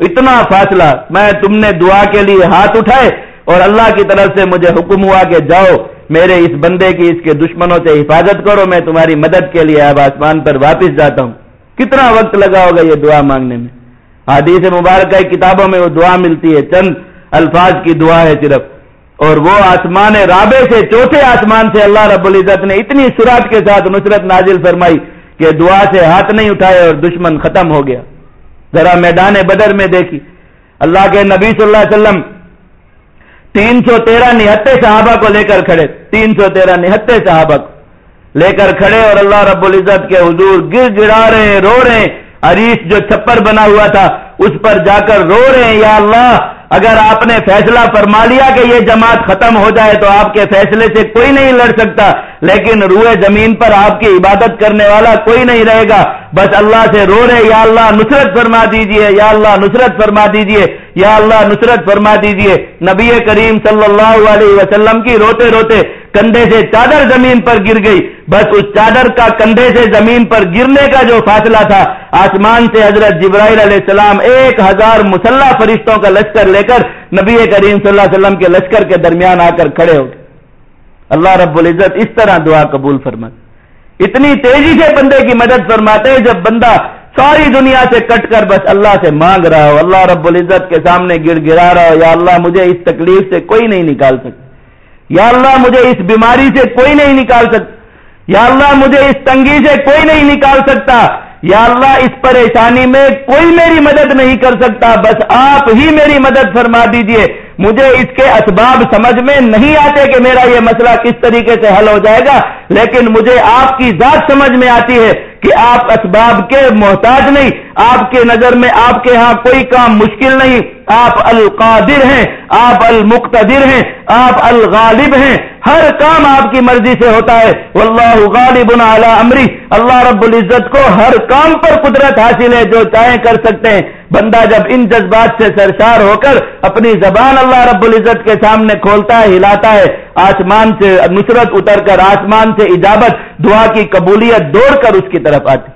اتنا فاصلہ، میں تم نے دعا کے لیے ہاتھ اٹھائے اور اللہ کی طرف سے مجھے حکم ہوا کہ جاؤ، میرے اس بندے کی اس کے دشمنوں سے حفاظت کرو، میں تمہاری مدد کے لیے اب آسمان پر واپس جاتا ہوں۔ کتنا وقت لگا ہوگا یہ دعا مانگنے میں؟ حدیث مبارکہ کتابوں میں وہ دعا ملتی ہے، چند الفاظ کی دعا ہے صرف۔ اور وہ آسمان رابع سے چوتھے آسمان سے اللہ رب العزت نے اتنی سرات کے ساتھ نصرت نازل فرمائی کہ دعا سے ہاتھ نہیں اٹھائے اور دشمن ختم ہو گیا۔ ذرا میدان بدر میں دیکھی۔ اللہ کے نبی صلی اللہ علیہ وسلم تین سو تیرہ نہتے صحابہ کو لے کر کھڑے۔ تین سو تیرہ نہتے صحابہ کو لے کر کھڑے اور اللہ رب العزت کے حضور گر گرا رہے ہیں رو رہے۔ ہیں عریش جو چھپر بنا ہوا تھا، اس پر جا کر رو رہے ہیں یا اللہ اگر آپ نے فیصلہ فرما لیا کہ یہ جماعت ختم ہو جائے تو آپ کے فیصلے سے کوئی نہیں لڑ سکتا، لیکن روئے زمین پر آپ کی عبادت کرنے والا کوئی نہیں رہے گا۔ بس اللہ سے رو رہے، یا اللہ نصرت فرما دیجیے، یا اللہ نصرت فرما دیجیے، یا اللہ نصرت فرما دیجیے۔ نبی کریم صلی اللہ علیہ وسلم کی روتے روتے کندھے سے چادر زمین پر گر گئی۔ بس اس چادر کا کندھے سے زمین پر گرنے کا جو فاصلہ تھا، آسمان سے حضرت جبرائیل علیہ السلام ایک ہزار مسلح فرشتوں کا لشکر لے کر نبی کریم صلی اللہ علیہ وسلم کے لشکر کے درمیان آ کر کھڑے ہو گئے۔ اللہ رب العزت اس طرح دعا قبول فرما اتنی تیزی سے بندے کی مدد فرماتے ہیں جب بندہ ساری دنیا سے کٹ کر بس اللہ سے مانگ رہا ہو، اللہ رب العزت کے سامنے گر گرا رہا ہو، یا اللہ مجھے اس تکلیف سے کوئی نہیں نکال سکتا۔ یا اللہ مجھے اس بیماری سے کوئی نہیں نکال سکتا۔ یا اللہ مجھے اس تنگی سے کوئی نہیں نکال سکتا۔ یا اللہ اس پریشانی میں کوئی میری مدد نہیں کر سکتا۔ بس آپ ہی میری مدد فرما دیجیے۔ مجھے اس کے اسباب سمجھ میں نہیں آتے کہ میرا یہ مسئلہ کس طریقے سے حل ہو جائے گا، لیکن مجھے آپ کی ذات سمجھ میں آتی ہے کہ آپ اسباب کے محتاج نہیں۔ آپ کے نظر میں آپ کے ہاں کوئی کام مشکل نہیں آپ القادر ہیں آپ المقتدر ہیں آپ الغالب ہیں ہر کام آپ کی مرضی سے ہوتا ہے واللہ غالب علی امری اللہ رب العزت کو ہر کام پر قدرت حاصل ہے جو چاہیں کر سکتے ہیں بندہ جب ان جذبات سے سرشار ہو کر اپنی زبان اللہ رب العزت کے سامنے کھولتا ہے، ہلاتا ہے، آسمان سے نصرت اتر کر، آسمان سے اجابت، دعا کی قبولیت دوڑ کر اس کی طرف آتی۔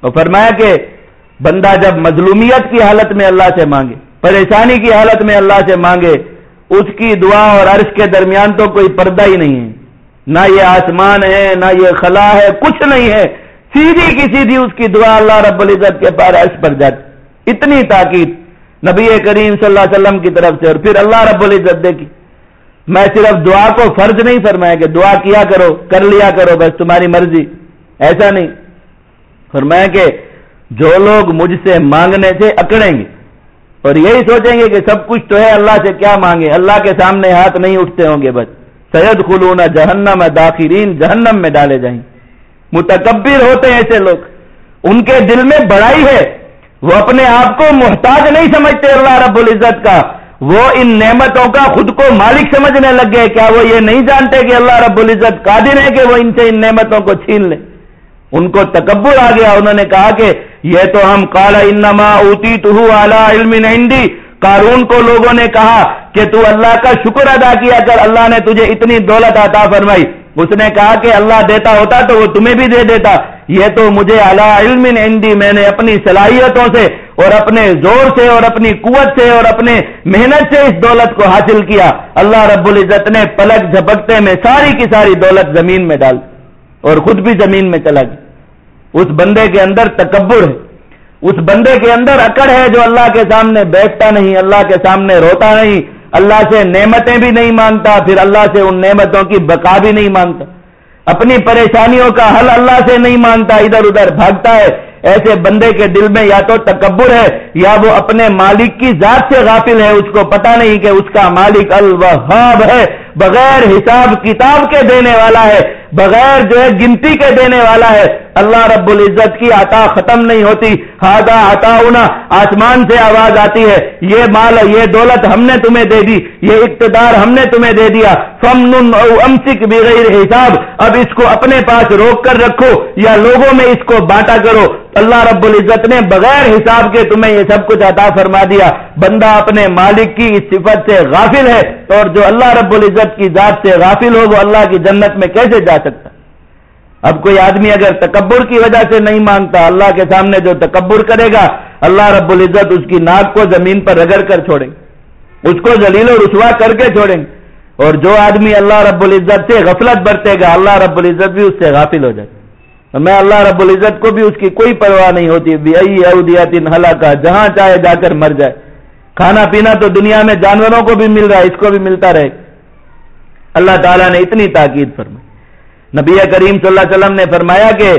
اور فرمایا کہ بندہ جب مظلومیت کی حالت میں اللہ سے مانگے، پریشانی کی حالت میں اللہ سے مانگے، اس کی دعا اور عرش کے درمیان تو کوئی پردہ ہی نہیں ہے۔ نہ یہ آسمان ہے، نہ یہ خلا ہے، کچھ نہیں ہے۔ سیدھی کی سیدھی اس کی دعا اللہ رب العزت کے پار عرش پر جاتی۔ اتنی تاکید نبی کریم صلی اللہ علیہ وسلم کی طرف سے اور پھر اللہ رب العزت دیکھی۔ میں صرف دعا کو فرض نہیں فرمایا کہ دعا کیا کرو، کر لیا کرو، بس تمہاری مرضی۔ ایسا نہیں۔ فرمایا کہ جو لوگ مجھ سے مانگنے سے اکڑیں گے اور یہی سوچیں گے کہ سب کچھ تو ہے، اللہ سے کیا مانگے؟ اللہ کے سامنے ہاتھ نہیں اٹھتے ہوں گے بس۔ سید خلون جہنم داخرین، جہنم میں ڈالے جائیں۔ متکبر ہوتے ہیں ایسے لوگ۔ ان کے دل میں بڑائی ہے۔ وہ اپنے آپ کو محتاج نہیں سمجھتے اللہ رب العزت کا۔ وہ ان نعمتوں کا خود کو مالک سمجھنے لگ گئے۔ کیا وہ یہ نہیں جانتے کہ اللہ رب العزت قادر ہے کہ وہ ان سے ان نعمتوں کو چھین لے ان کو تکبر آ گیا، انہوں نے کہا کہ یہ تو ہم کالا انما اوتی تو علم نڈی قارون کو لوگوں نے کہا کہ تو اللہ کا شکر ادا کیا کر، اللہ نے تجھے اتنی دولت عطا فرمائی۔ اس نے کہا کہ اللہ دیتا ہوتا تو وہ تمہیں بھی دے دیتا۔ یہ تو مجھے اللہ علم اندی میں نے اپنی صلاحیتوں سے اور اپنے زور سے اور اپنی قوت سے اور اپنے محنت سے اس دولت کو حاصل کیا۔ اللہ رب العزت نے پلک جھپکتے میں ساری کی ساری دولت زمین میں ڈال اور خود بھی زمین میں چلا گیا۔ اس بندے کے اندر تکبر ہے۔ اس بندے کے اندر اکڑ ہے جو اللہ کے سامنے بیٹھتا نہیں، اللہ کے سامنے روتا نہیں۔ اللہ سے نعمتیں بھی نہیں مانگتا، پھر اللہ سے ان نعمتوں کی بقا بھی نہیں مانگتا۔ اپنی پریشانیوں کا حل اللہ سے نہیں مانگتا، ادھر ادھر بھاگتا ہے۔ ایسے بندے کے دل میں یا تو تکبر ہے، یا وہ اپنے مالک کی ذات سے غافل ہے۔ اس کو پتا نہیں کہ اس کا مالک الوہاب ہے۔ بغیر حساب کتاب کے دینے والا ہے، بغیر جو ہے گنتی کے دینے والا ہے۔ اللہ رب العزت کی عطا ختم نہیں ہوتی۔ ہادا عطا ہونا آسمان سے آواز آتی ہے۔ یہ مال، یہ دولت ہم نے تمہیں دے دی، یہ اقتدار ہم نے تمہیں دے دیا۔ فمن او امسک بغیر حساب، اب اس کو اپنے پاس روک کر رکھو یا لوگوں میں اس کو بانٹا کرو۔ اللہ رب العزت نے بغیر حساب کے تمہیں یہ سب کچھ عطا فرما دیا۔ بندہ اپنے مالک کی اس صفت سے غافل ہے اور جو اللہ رب العزت کی ذات سے غافل ہو وہ اللہ کی جنت میں کیسے جا سکتا؟ اب کوئی آدمی اگر تکبر کی وجہ سے نہیں مانگتا، اللہ کے سامنے جو تکبر کرے گا، اللہ رب العزت اس کی ناک کو زمین پر رگڑ کر چھوڑیں۔ اس کو ذلیل و رسوا کر کے چھوڑیں۔ اور جو آدمی اللہ رب العزت سے غفلت برتے گا، اللہ رب العزت بھی اس سے غافل ہو جائے۔ میں اللہ رب العزت کو بھی اس کی کوئی پرواہ نہیں ہوتی۔ حلا کا جہاں چاہے جا کر مر جائے۔ کھانا پینا تو دنیا میں جانوروں کو بھی مل رہا ہے، اس کو بھی ملتا رہے۔ اللہ تعالیٰ نے اتنی تاکید فرمائی۔ نبی کریم صلی اللہ علیہ وسلم نے فرمایا کہ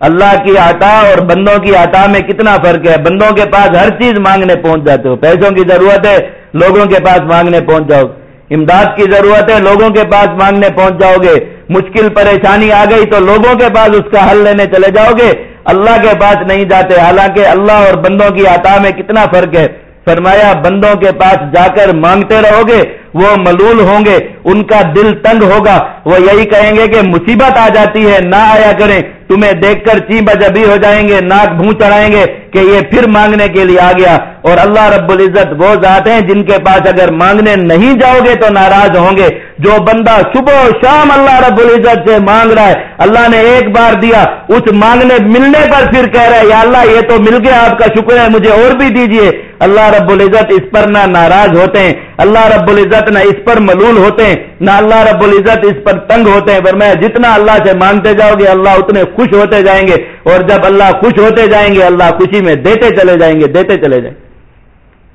اللہ کی عطا اور بندوں کی عطا میں کتنا فرق ہے؟ بندوں کے پاس ہر چیز مانگنے پہنچ جاتے ہو۔ پیسوں کی ضرورت ہے، لوگوں کے پاس مانگنے پہنچ جاؤ۔ امداد کی ضرورت ہے، لوگوں کے پاس مانگنے پہنچ جاؤ گے۔ مشکل پریشانی آ گئی تو لوگوں کے پاس اس کا حل لینے چلے جاؤ گے۔ اللہ کے پاس نہیں جاتے، حالانکہ اللہ اور بندوں کی عطا میں کتنا فرق ہے؟ فرمایا، بندوں کے پاس جا کر مانگتے رہو گے، وہ ملول ہوں گے، ان کا دل تنگ ہوگا۔ وہ یہی کہیں گے کہ مصیبت آ جاتی ہے، نہ آیا کریں، تمہیں دیکھ کر چی بجبی ہو جائیں گے، ناک بھون چڑھائیں گے۔ کہ یہ پھر مانگنے کے لیے آ گیا اور اللہ رب العزت وہ ذات ہیں جن کے پاس اگر مانگنے نہیں جاؤ گے تو ناراض ہوں گے۔ جو بندہ صبح و شام اللہ رب العزت سے مانگ رہا ہے، اللہ نے ایک بار دیا، اس مانگنے ملنے پر پھر کہہ رہا ہے، یا اللہ یہ تو مل گیا، آپ کا شکر ہے، مجھے اور بھی دیجیے۔ اللہ رب العزت اس پر نہ ناراض ہوتے ہیں، اللہ رب العزت نہ اس پر ملول ہوتے ہیں، نہ اللہ رب العزت اس پر تنگ ہوتے ہیں۔ پر میں جتنا اللہ سے مانگتے جاؤ گے، اللہ اتنے خوش ہوتے جائیں گے۔ اور جب اللہ خوش ہوتے جائیں گے، اللہ خوشی میں دیتے چلے جائیں گے، دیتے چلے جائیں۔ گے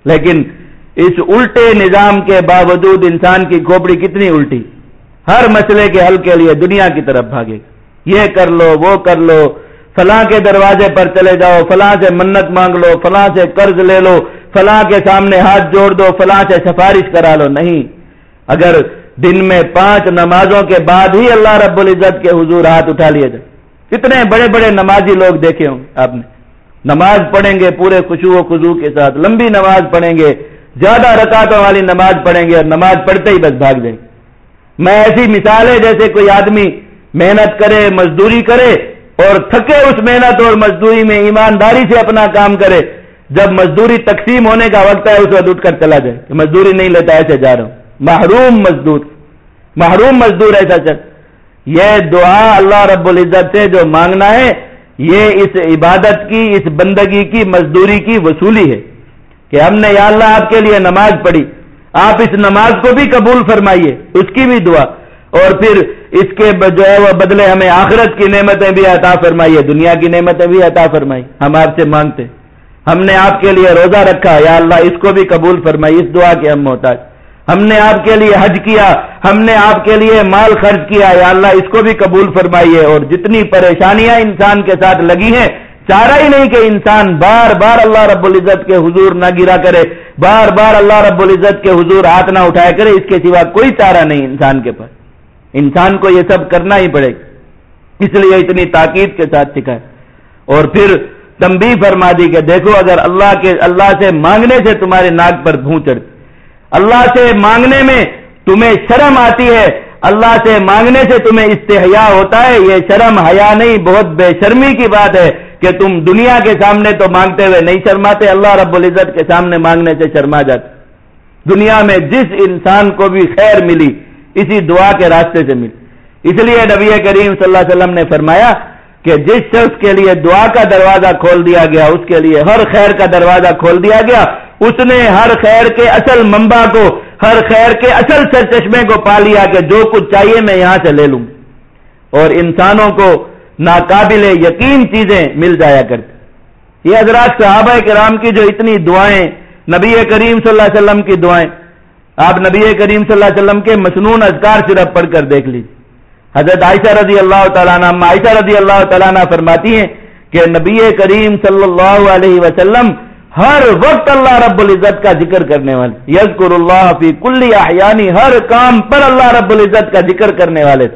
لیکن اس الٹے نظام کے باوجود انسان کی کھوپڑی کتنی الٹی؟ ہر مسئلے کے حل کے لیے دنیا کی طرف بھاگے۔ یہ کر لو، وہ کر لو، فلاں کے دروازے پر چلے جاؤ، فلاں سے منت مانگ لو، فلاں سے قرض لے لو، فلاں کے سامنے ہاتھ جوڑ دو، فلاں سے سفارش کرا لو۔ نہیں، اگر دن میں پانچ نمازوں کے بعد ہی اللہ رب العزت کے حضور ہاتھ اٹھا لیے جائے۔ کتنے بڑے بڑے نمازی لوگ دیکھے ہوں آپ نے۔ نماز پڑھیں گے، پورے خوشو و خزو کے ساتھ لمبی نماز پڑھیں گے، زیادہ رکاتوں والی نماز پڑھیں گے اور نماز پڑھتے ہی بس بھاگ جائیں۔ میں ایسی مثال ہے جیسے کوئی آدمی محنت کرے، مزدوری کرے اور تھکے اس محنت اور مزدوری میں ایمانداری سے اپنا کام کرے، جب مزدوری تقسیم ہونے کا وقت ہے، اس وقت اٹھ کر چلا جائے کہ مزدوری نہیں لیتا، ایسے جا رہا ہوں۔ محروم مزدور محروم مزدور ایسا چل یہ دعا اللہ رب العزت سے جو مانگنا ہے یہ اس عبادت کی، اس بندگی کی، مزدوری کی وصولی ہے کہ ہم نے یا اللہ آپ کے لیے نماز پڑھی، آپ اس نماز کو بھی قبول فرمائیے، اس کی بھی دعا، اور پھر اس کے جو ہے وہ بدلے ہمیں آخرت کی نعمتیں بھی عطا فرمائیے، دنیا کی نعمتیں بھی عطا فرمائی ہم آپ سے مانگتے۔ ہم نے آپ کے لیے روزہ رکھا، یا اللہ اس کو بھی قبول فرمائی اس دعا کے ہم محتاج۔ ہم نے آپ کے لیے حج کیا، ہم نے آپ کے لیے مال خرچ کیا۔ یا اللہ، اس کو بھی قبول فرمائیے۔ اور جتنی پریشانیاں انسان کے ساتھ لگی ہیں، چارہ ہی نہیں کہ انسان بار بار اللہ رب العزت کے حضور نہ گرا کرے، بار بار اللہ رب العزت کے حضور ہاتھ نہ اٹھایا کرے، اس کے سوا کوئی چارہ نہیں انسان کے پاس۔ انسان کو یہ سب کرنا ہی پڑے گا۔ اس لیے اتنی تاکید کے ساتھ سکھائے اور پھر تمبی فرما دی کہ دیکھو، اگر اللہ کے، اللہ سے مانگنے سے تمہارے ناک پر بھون چڑھتی۔ اللہ سے مانگنے میں تمہیں شرم آتی ہے، اللہ سے مانگنے سے تمہیں استحیا ہوتا ہے۔ یہ شرم حیا نہیں، بہت بے شرمی کی بات ہے کہ تم دنیا کے سامنے تو مانگتے ہوئے نہیں شرماتے، اللہ رب العزت کے سامنے مانگنے سے شرما جاتے۔ دنیا میں جس انسان کو بھی خیر ملی، اسی دعا کے راستے سے ملی۔ اس لیے نبی کریم صلی اللہ علیہ وسلم نے فرمایا کہ جس شخص کے لیے دعا کا دروازہ کھول دیا گیا، اس کے لیے ہر خیر کا دروازہ کھول دیا گیا۔ اس نے ہر خیر کے اصل منبع کو، ہر خیر کے اصل سر چشمے کو پا لیا کہ جو کچھ چاہیے میں یہاں سے لے لوں۔ اور انسانوں کو ناقابل یقین چیزیں مل جایا کرتی۔ یہ حضرات صحابہ کرام کی جو اتنی دعائیں، نبی کریم صلی اللہ علیہ وسلم کی دعائیں، آپ نبی کریم صلی اللہ علیہ وسلم کے مصنون اذکار صرف پڑھ کر دیکھ لیجیے حضرت عائشہ رضی اللہ تعالیٰ عائشہ رضی اللہ تعالیٰ فرماتی ہیں کہ نبی کریم صلی اللہ علیہ وسلم ہر وقت اللہ رب العزت کا ذکر کرنے والے۔ یزکر اللہ فی کلی یعنی ہر کام پر اللہ رب العزت کا ذکر کرنے والے۔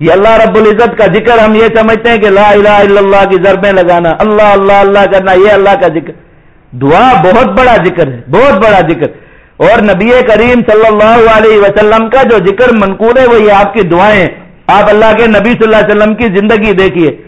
یہ اللہ رب العزت کا ذکر ہم یہ سمجھتے ہیں کہ لا الہ الا اللہ کی ضربیں لگانا، اللہ اللہ اللہ کرنا، یہ اللہ کا ذکر۔ دعا بہت بڑا ذکر ہے، بہت بڑا ذکر۔ اور نبی کریم صلی اللہ علیہ وسلم کا جو ذکر منقول ہے، وہ یہ آپ کی دعائیں۔ آپ اللہ کے نبی صلی اللہ علیہ وسلم کی زندگی دیکھیے۔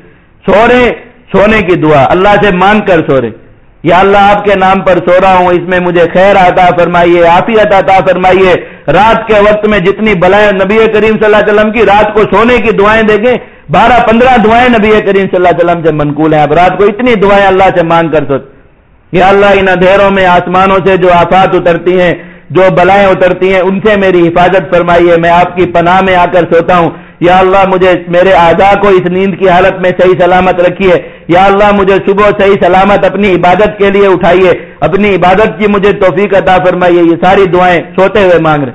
سو رہے، سونے کی دعا، اللہ سے مان کر سو رہے۔ یا اللہ آپ کے نام پر سو رہا ہوں، اس میں مجھے خیر عطا فرمائیے، عافیت عطا فرمائیے۔ رات کے وقت میں جتنی بلائیں نبی کریم صلی اللہ علیہ وسلم کی، رات کو سونے کی دعائیں دیکھیں بارہ پندرہ دعائیں نبی کریم صلی اللہ علیہ وسلم سے منقول ہیں۔ اب رات کو اتنی دعائیں اللہ سے مانگ کر سوتے یا اللہ، ان اندھیروں میں آسمانوں سے جو آفات اترتی ہیں، جو بلائیں اترتی ہیں، ان سے میری حفاظت فرمائیے۔ میں آپ کی پناہ میں آ کر سوتا ہوں۔ یا اللہ مجھے میرے آزا کو اس نیند کی حالت میں صحیح سلامت رکھیے۔ یا اللہ مجھے صبح صحیح سلامت اپنی عبادت کے لیے اٹھائیے۔ اپنی عبادت کی مجھے توفیق عطا فرمائیے۔ یہ ساری دعائیں سوتے ہوئے مانگ رہے۔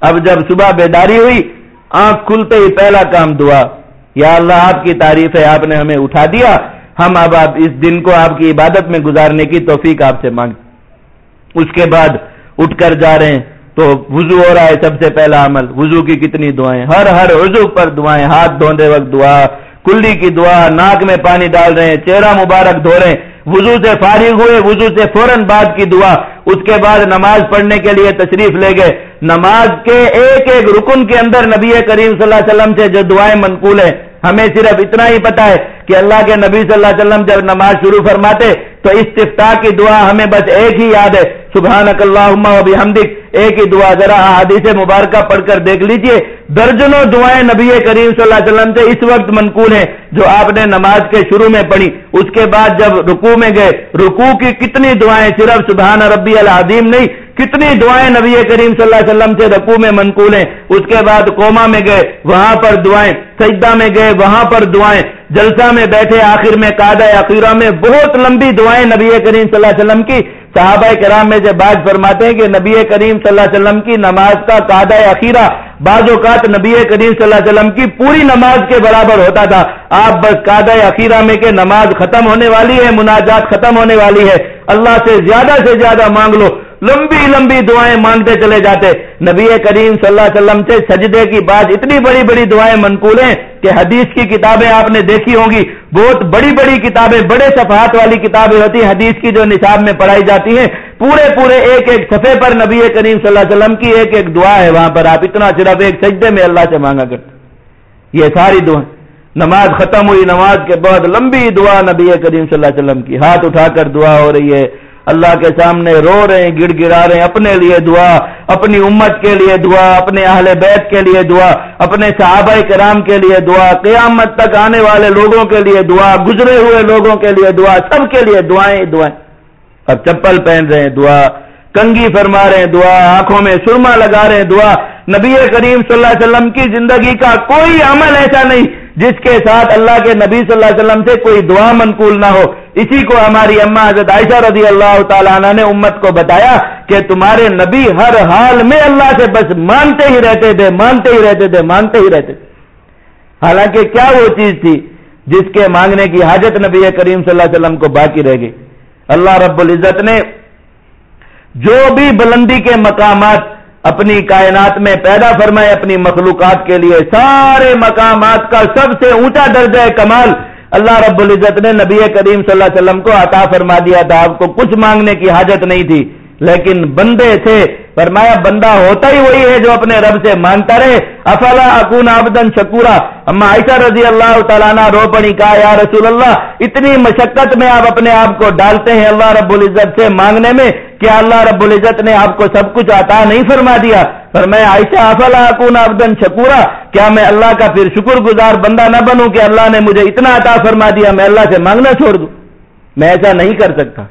اب جب صبح بیداری ہوئی، آنکھ کھلتے ہی پہلا کام دعا۔ یا اللہ، آپ کی تعریف ہے، آپ نے ہمیں اٹھا دیا۔ ہم اب آپ اس دن کو آپ کی عبادت میں گزارنے کی توفیق آپ سے مانگ۔ اس کے بعد اٹھ کر جا رہے ہیں۔ تو وضو ہو رہا ہے سب سے پہلا عمل۔ وضو کی کتنی دعائیں۔ ہر ہر وضو پر دعائیں۔ ہاتھ دھوندے وقت دعا۔ کلی کی دعا۔ ناک میں پانی ڈال رہے ہیں۔ چہرہ مبارک دھو رہے ہیں۔ وضو سے فارغ ہوئے۔ وضو سے فوراً بعد کی دعا۔ اس کے بعد نماز پڑھنے کے لیے تشریف لے گئے۔ نماز کے ایک ایک رکن کے اندر نبی کریم صلی اللہ علیہ وسلم سے جو دعائیں منقول ہیں، ہمیں صرف اتنا ہی پتا ہے کہ اللہ کے نبی صلی اللہ علیہ وسلم جب نماز شروع فرماتے، تو استفتاح کی دعا ہمیں بس ایک ہی یاد ہے۔ سبحان اللہ ایک ہی دعا، ذرا حادیث مبارکہ پڑھ کر دیکھ لیجیے۔ درجنوں دعائیں نبی کریم صلی اللہ علیہ وسلم سے اس وقت منقول ہیں جو آپ نے نماز کے شروع میں پڑھی۔ اس کے بعد جب رکوع میں گئے، رکوع کی کتنی دعائیں صرف سبحان ربی العظیم نہیں، کتنی دعائیں نبی کریم صلی اللہ علیہ وسلم سے رقو میں منقول ہیں۔ اس کے بعد کوما میں گئے، وہاں پر دعائیں۔ سجدہ میں گئے، وہاں پر دعائیں۔ جلسہ میں بیٹھے، آخر میں قادہ عقیرہ میں بہت لمبی دعائیں نبی کریم صلی اللہ علیہ وسلم کی۔ صحابہ کرام میں سے بات فرماتے ہیں کہ نبی کریم صلی اللہ علیہ وسلم کی نماز کا قادہ اخیرہ، بعض اوقات نبی کریم صلی اللہ علیہ وسلم کی پوری نماز کے برابر ہوتا تھا۔ آپ بس قادہ اخیرہ میں کہ نماز ختم ہونے والی ہے، مناجات ختم ہونے والی ہے۔ اللہ سے زیادہ سے زیادہ مانگ لو۔ لمبی لمبی دعائیں مانگتے چلے جاتے۔ نبی کریم صلی اللہ علیہ وسلم سے سجدے کی بات اتنی بڑی بڑی دعائیں منقول ہیں کہ حدیث کی کتابیں آپ نے دیکھی ہوں گی۔ بہت بڑی بڑی کتابیں، بڑے صفحات والی کتابیں ہوتی ہیں حدیث کی جو نصاب میں پڑھائی جاتی ہیں۔ پورے پورے ایک ایک صفحے پر نبی کریم صلی اللہ علیہ وسلم کی ایک ایک دعا ہے وہاں پر۔ آپ اتنا صرف ایک سجدے میں اللہ سے مانگا کرتے یہ ساری دعائیں۔ نماز ختم ہوئی، نماز کے بعد لمبی دعا نبی کریم صلی اللہ علیہ وسلم کی۔ ہاتھ اٹھا کر دعا ہو رہی ہے۔ اللہ کے سامنے رو رہے ہیں گڑ گڑا رہے ہیں۔ اپنے لیے دعا، اپنی امت کے لیے دعا، اپنے اہل بیت کے لیے دعا، اپنے صحابہ کرام کے لیے دعا، قیامت تک آنے والے لوگوں کے لیے دعا، گزرے ہوئے لوگوں کے لیے دعا، سب کے لیے دعائیں دعائیں۔ اب چپل پہن رہے ہیں، دعا۔ کنگی فرما رہے ہیں، دعا۔ آنکھوں میں سرما لگا رہے ہیں، دعا۔ نبی کریم صلی اللہ علیہ وسلم کی زندگی کا کوئی عمل ایسا نہیں۔ جس کے ساتھ اللہ کے نبی صلی اللہ علیہ وسلم سے کوئی دعا منقول نہ ہو، اسی کو ہماری اما حضرت عائشہ رضی اللہ تعالیٰ عنہ نے امت کو بتایا کہ تمہارے نبی ہر حال میں اللہ سے بس مانتے ہی رہتے تھے، مانتے ہی رہتے تھے، مانتے ہی رہتے تھے۔ حالانکہ کیا وہ چیز تھی جس کے مانگنے کی حاجت نبی کریم صلی اللہ علیہ وسلم کو باقی رہ گئی۔ اللہ رب العزت نے جو بھی بلندی کے مقامات اپنی کائنات میں پیدا فرمائے اپنی مخلوقات کے لیے سارے مقامات کا سب سے اونچا درجہ کمال اللہ رب العزت نے نبی کریم صلی اللہ علیہ وسلم کو عطا فرما دیا تھا۔ آپ کو کچھ مانگنے کی حاجت نہیں تھی، لیکن بندے تھے۔ فرمایا، بندہ ہوتا ہی وہی ہے جو اپنے رب سے مانگتا رہے۔ افلا اکون آبدن شکورا۔ اما عائشہ رضی اللہ تعالیٰ رو پڑی، کہا، یا رسول اللہ، اتنی مشقت میں آپ اپنے آپ کو ڈالتے ہیں اللہ رب العزت سے مانگنے میں۔ کیا اللہ رب العزت نے آپ کو سب کچھ عطا نہیں فرما دیا؟ پر میں عائشہ، افلا اکون آبدن شکورا، کیا میں اللہ کا پھر شکر گزار بندہ نہ بنوں کہ اللہ نے مجھے اتنا عطا فرما دیا؟ میں اللہ سے مانگنا چھوڑ دوں۔ میں ایسا نہیں کر سکتا۔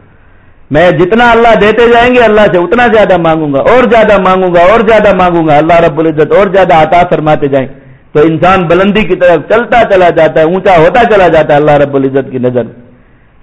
میں جتنا اللہ دیتے جائیں گے، اللہ سے اتنا زیادہ مانگوں گا، اور زیادہ مانگوں گا، اور زیادہ مانگوں گا۔ اللہ رب العزت اور زیادہ عطا فرماتے جائیں۔ تو انسان بلندی کی طرف چلتا چلا جاتا ہے، اونچا ہوتا چلا جاتا ہے، اللہ رب العزت کی نظر۔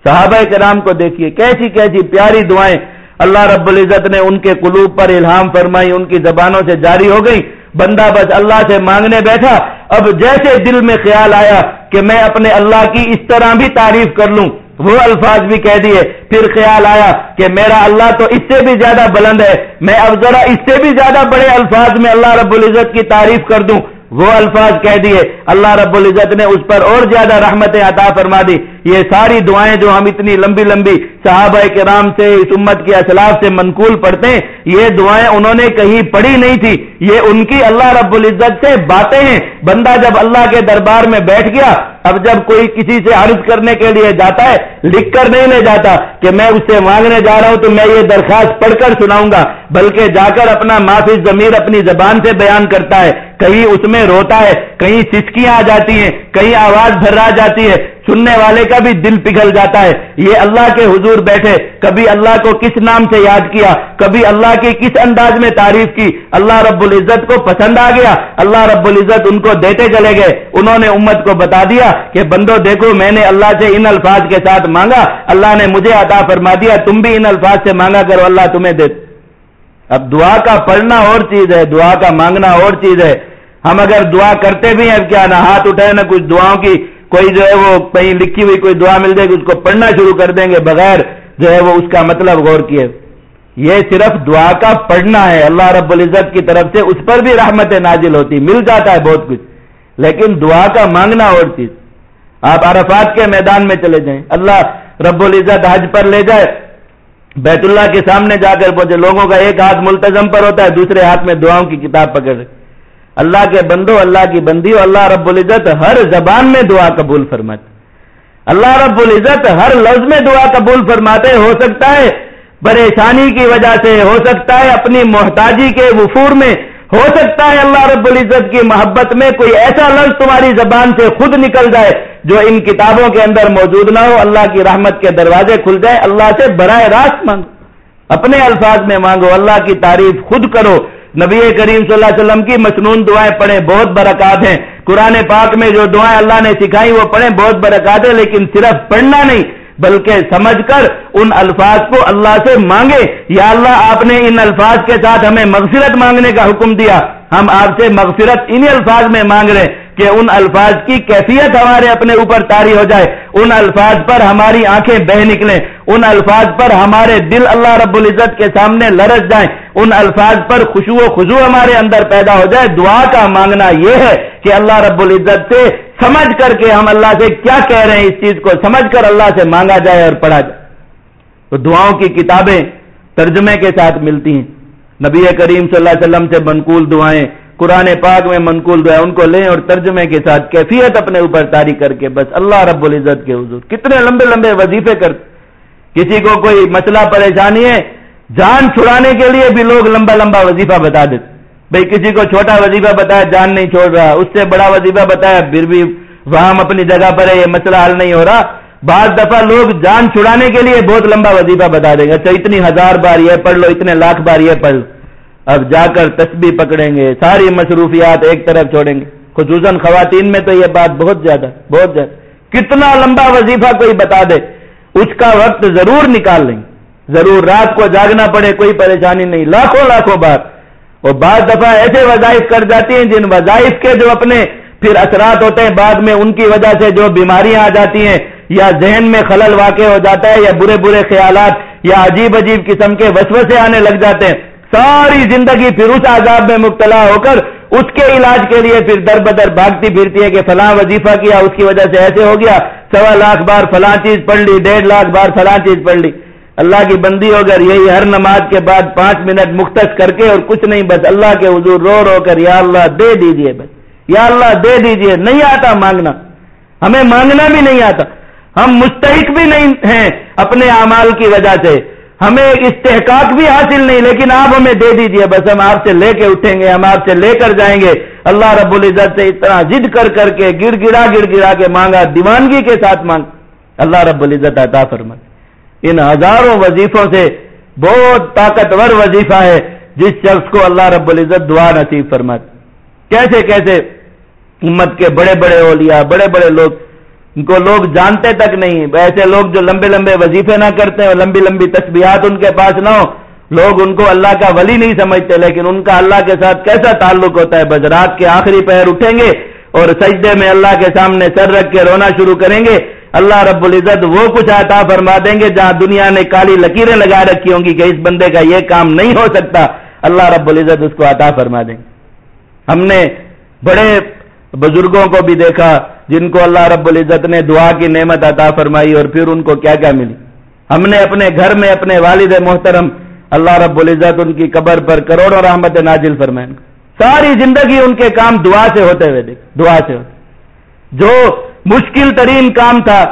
صحابہ کرام کو دیکھیے، کیسی کیسی پیاری دعائیں اللہ رب العزت نے ان کے قلوب پر الہام فرمائی، ان کی زبانوں سے جاری ہو گئی۔ بندہ بس اللہ سے مانگنے بیٹھا۔ اب جیسے دل میں خیال آیا کہ میں اپنے اللہ کی اس طرح بھی تعریف کر لوں، وہ الفاظ بھی کہہ دیے۔ پھر خیال آیا کہ میرا اللہ تو اس سے بھی زیادہ بلند ہے۔ میں اب ذرا اس سے بھی زیادہ بڑے الفاظ میں اللہ رب العزت کی تعریف کر دوں۔ وہ الفاظ کہہ دیے۔ اللہ رب العزت نے اس پر اور زیادہ رحمتیں عطا فرما دی۔ یہ ساری دعائیں جو ہم اتنی لمبی لمبی صحابہ کرام سے، اس امت کے اسلاف سے منقول پڑھتے ہیں، یہ دعائیں انہوں نے کہیں پڑھی نہیں تھی۔ یہ ان کی اللہ رب العزت سے باتیں ہیں۔ بندہ جب اللہ کے دربار میں بیٹھ گیا، اب جب کوئی کسی سے عرض کرنے کے لیے جاتا ہے، لکھ کر نہیں لے جاتا کہ میں اس سے مانگنے جا رہا ہوں، تو میں یہ درخواست پڑھ کر سناؤں گا۔ بلکہ جا کر اپنا معافی، ضمیر اپنی زبان سے بیان کرتا ہے۔ کہیں اس میں روتا ہے، کہیں سسکیاں آ جاتی ہیں، کہیں آواز بھرا جاتی ہے۔ سننے والے کا بھی دل پگھل جاتا ہے۔ یہ اللہ کے حضور بیٹھے، کبھی اللہ کو کس نام سے یاد کیا، کبھی اللہ کی کس انداز میں تعریف کی۔ اللہ رب العزت کو پسند آ گیا، اللہ رب العزت ان کو دیتے چلے گئے۔ انہوں نے امت کو بتا دیا کہ، بندو دیکھو، میں نے اللہ سے ان الفاظ کے ساتھ مانگا، اللہ نے مجھے عطا فرما دیا، تم بھی ان الفاظ سے مانگا کرو، اللہ تمہیں دے۔ اب دعا کا پڑھنا اور چیز ہے، دعا کا مانگنا اور چیز ہے۔ ہم اگر دعا کرتے بھی ہیں کیا نہ ہاتھ اٹھائے نہ کچھ دعاؤں کی۔ کوئی جو ہے وہ کہیں لکھی ہوئی کوئی دعا مل جائے گی اس کو پڑھنا شروع کر دیں گے بغیر جو ہے وہ اس کا مطلب غور کیے۔ یہ صرف دعا کا پڑھنا ہے۔ اللہ رب العزت کی طرف سے اس پر بھی رحمت نازل ہوتی۔ مل جاتا ہے بہت کچھ۔ لیکن دعا کا مانگنا اور چیز۔ آپ عرفات کے میدان میں چلے جائیں۔ اللہ رب العزت حج پر لے جائے۔ بیت اللہ کے سامنے جا کر پہنچے لوگوں کا ایک ہاتھ ملتظم پر ہوتا ہے، دوسرے ہاتھ میں دعاؤں کی کتاب پکڑ رہے۔ اللہ کے بندو، اللہ کی بندی اللہ رب العزت ہر زبان میں دعا قبول فرماتے۔ اللہ رب العزت ہر لفظ میں دعا قبول فرماتے، ہو سکتا ہے پریشانی کی وجہ سے، ہو سکتا ہے اپنی محتاجی کے وفور میں، ہو سکتا ہے اللہ رب العزت کی محبت میں کوئی ایسا لفظ تمہاری زبان سے خود نکل جائے جو ان کتابوں کے اندر موجود نہ ہو، اللہ کی رحمت کے دروازے کھل جائے، اللہ سے براہ راست مانگو۔ اپنے الفاظ میں مانگو، اللہ کی تعریف خود کرو۔ نبی کریم صلی اللہ علیہ وسلم کی مصنون دعائیں پڑھیں، بہت برکات ہیں۔ قرآن پاک میں جو دعائیں اللہ نے سکھائی وہ پڑھیں، بہت برکات ہیں، لیکن صرف پڑھنا نہیں، بلکہ سمجھ کر ان الفاظ کو اللہ سے مانگے۔ یا اللہ، آپ نے ان الفاظ کے ساتھ ہمیں مغفرت مانگنے کا حکم دیا۔ ہم آپ سے مغفرت انہی الفاظ میں مانگ رہے ہیں۔ کہ ان الفاظ کی کیفیت ہمارے اپنے اوپر تاری ہو جائے، ان الفاظ پر ہماری آنکھیں بہ نکلیں، ان الفاظ پر ہمارے دل اللہ رب العزت کے سامنے لرس جائیں، ان الفاظ پر خوشو و خشو ہمارے اندر پیدا ہو جائے۔ دعا کا مانگنا یہ ہے کہ اللہ رب العزت سے سمجھ کر کے ہم اللہ سے کیا کہہ رہے ہیں اس چیز کو سمجھ کر اللہ سے مانگا جائے اور پڑھا جائے۔ تو دعاؤں کی کتابیں ترجمے کے ساتھ ملتی ہیں۔ نبی کریم صلی اللہ علیہ وسلم سے منقول دعائیں قرآن پاک میں منقول دعائیں ان کو لیں اور ترجمے کے ساتھ کیفیت اپنے اوپر تاری کر کے بس اللہ رب العزت کے حضور۔ کتنے لمبے لمبے وظیفے کر کسی کو کوئی مسئلہ پریشانی ہے، جان چھڑانے کے لیے بھی لوگ لمبا لمبا وظیفہ بتا دیتے بھئی کسی کو چھوٹا وظیفہ بتایا، جان نہیں چھوڑ رہا، اس سے بڑا وظیفہ بتایا، پھر بھی وہاں اپنی جگہ پر ہے، یہ مسئلہ حل نہیں ہو رہا۔ بعض دفعہ لوگ جان چھڑانے کے لیے بہت لمبا وظیفہ بتا دیں گے اچھا اتنی ہزار بار یہ پڑھ لو، اتنے لاکھ بار یہ پڑھ لو۔ اب جا کر تسبیح پکڑیں گے، ساری مصروفیات ایک طرف چھوڑیں گے۔ خصوصاً خواتین میں تو یہ بات بہت زیادہ بہت زیادہ۔ کتنا لمبا وظیفہ کوئی بتا دے، اس کا وقت ضرور نکال لیں۔ ضرور رات کو جاگنا پڑے، کوئی پریشانی نہیں۔ لاکھوں لاکھوں بار۔ اور بعض دفعہ ایسے وظائف کر جاتی ہیں جن وظائف کے جو اپنے پھر اثرات ہوتے ہیں، بعد میں ان کی وجہ سے جو بیماریاں آ جاتی ہیں، یا ذہن میں خلل واقع ہو جاتا ہے، یا برے برے خیالات، یا عجیب عجیب قسم کے وسوسے آنے لگ جاتے ہیں۔ ساری زندگی پھر اس عذاب میں مبتلا ہو کر اس کے علاج کے لیے پھر در بدر بھاگتی پھرتی ہے کہ فلاں وظیفہ کیا، اس کی وجہ سے ایسے ہو گیا، سوا لاکھ بار فلاں چیز پڑھ لی، ڈیڑھ لاکھ بار فلاں چیز پڑھ لی۔ اللہ کی بندی ہو کر یہی ہر نماز کے بعد پانچ منٹ مختص کر کے اور کچھ نہیں، بس اللہ کے حضور رو رو کر یا اللہ دے دیجیے بس۔ یا اللہ دے دیجیے، نہیں آتا مانگنا۔ ہمیں مانگنا بھی نہیں آتا۔ ہم مستحق بھی نہیں ہیں اپنے اعمال کی وجہ سے۔ ہمیں استحقاق بھی حاصل نہیں، لیکن آپ ہمیں دے دیجیے، بس ہم آپ سے لے کے اٹھیں گے، ہم آپ سے لے کر جائیں گے۔ اللہ رب العزت سے اتنا جد کر کر کے، گڑ گڑا گڑ گڑا کے مانگا، دیوانگی کے ساتھ مانگ۔ اللہ رب العزت عطا فرما ان ہزاروں وظیفوں سے بہت طاقتور وظیفہ ہے، جس شخص کو اللہ رب العزت دعا نصیب فرماتے کیسے کیسے امت کے بڑے بڑے اولیاء، بڑے بڑے لوگ ان کو لوگ جانتے تک نہیں۔ ایسے لوگ جو لمبے لمبے وظیفے نہ کرتے ہیں لمبی لمبی تسبیحات ان کے پاس نہ ہو لوگ ان کو اللہ کا ولی نہیں سمجھتے، لیکن ان کا اللہ کے ساتھ کیسا تعلق ہوتا ہے؟ بس رات کے آخری پیر اٹھیں گے اور سجدے میں اللہ کے سامنے سر رکھ کے رونا شروع کریں گے۔ اللہ رب العزت وہ کچھ عطا فرما دیں گے جہاں دنیا نے کالی لکیریں لگا رکھی ہوں گی کہ اس بندے کا یہ کام نہیں ہو سکتا۔ اللہ رب العزت اس کو عطا فرما دیں۔ گے ہم نے بڑے بزرگوں کو بھی دیکھا جن کو اللہ رب العزت نے دعا کی نعمت عطا فرمائی اور پھر ان کو کیا کیا ملی؟ ہم نے اپنے گھر میں اپنے والد محترم اللہ رب العزت ان کی قبر پر کروڑوں رحمت نازل فرمائیں ساری زندگی ان کے کام دعا سے ہوتے ہوئے دیکھ، دعا سے ہوتے۔ جو مشکل ترین کام تھا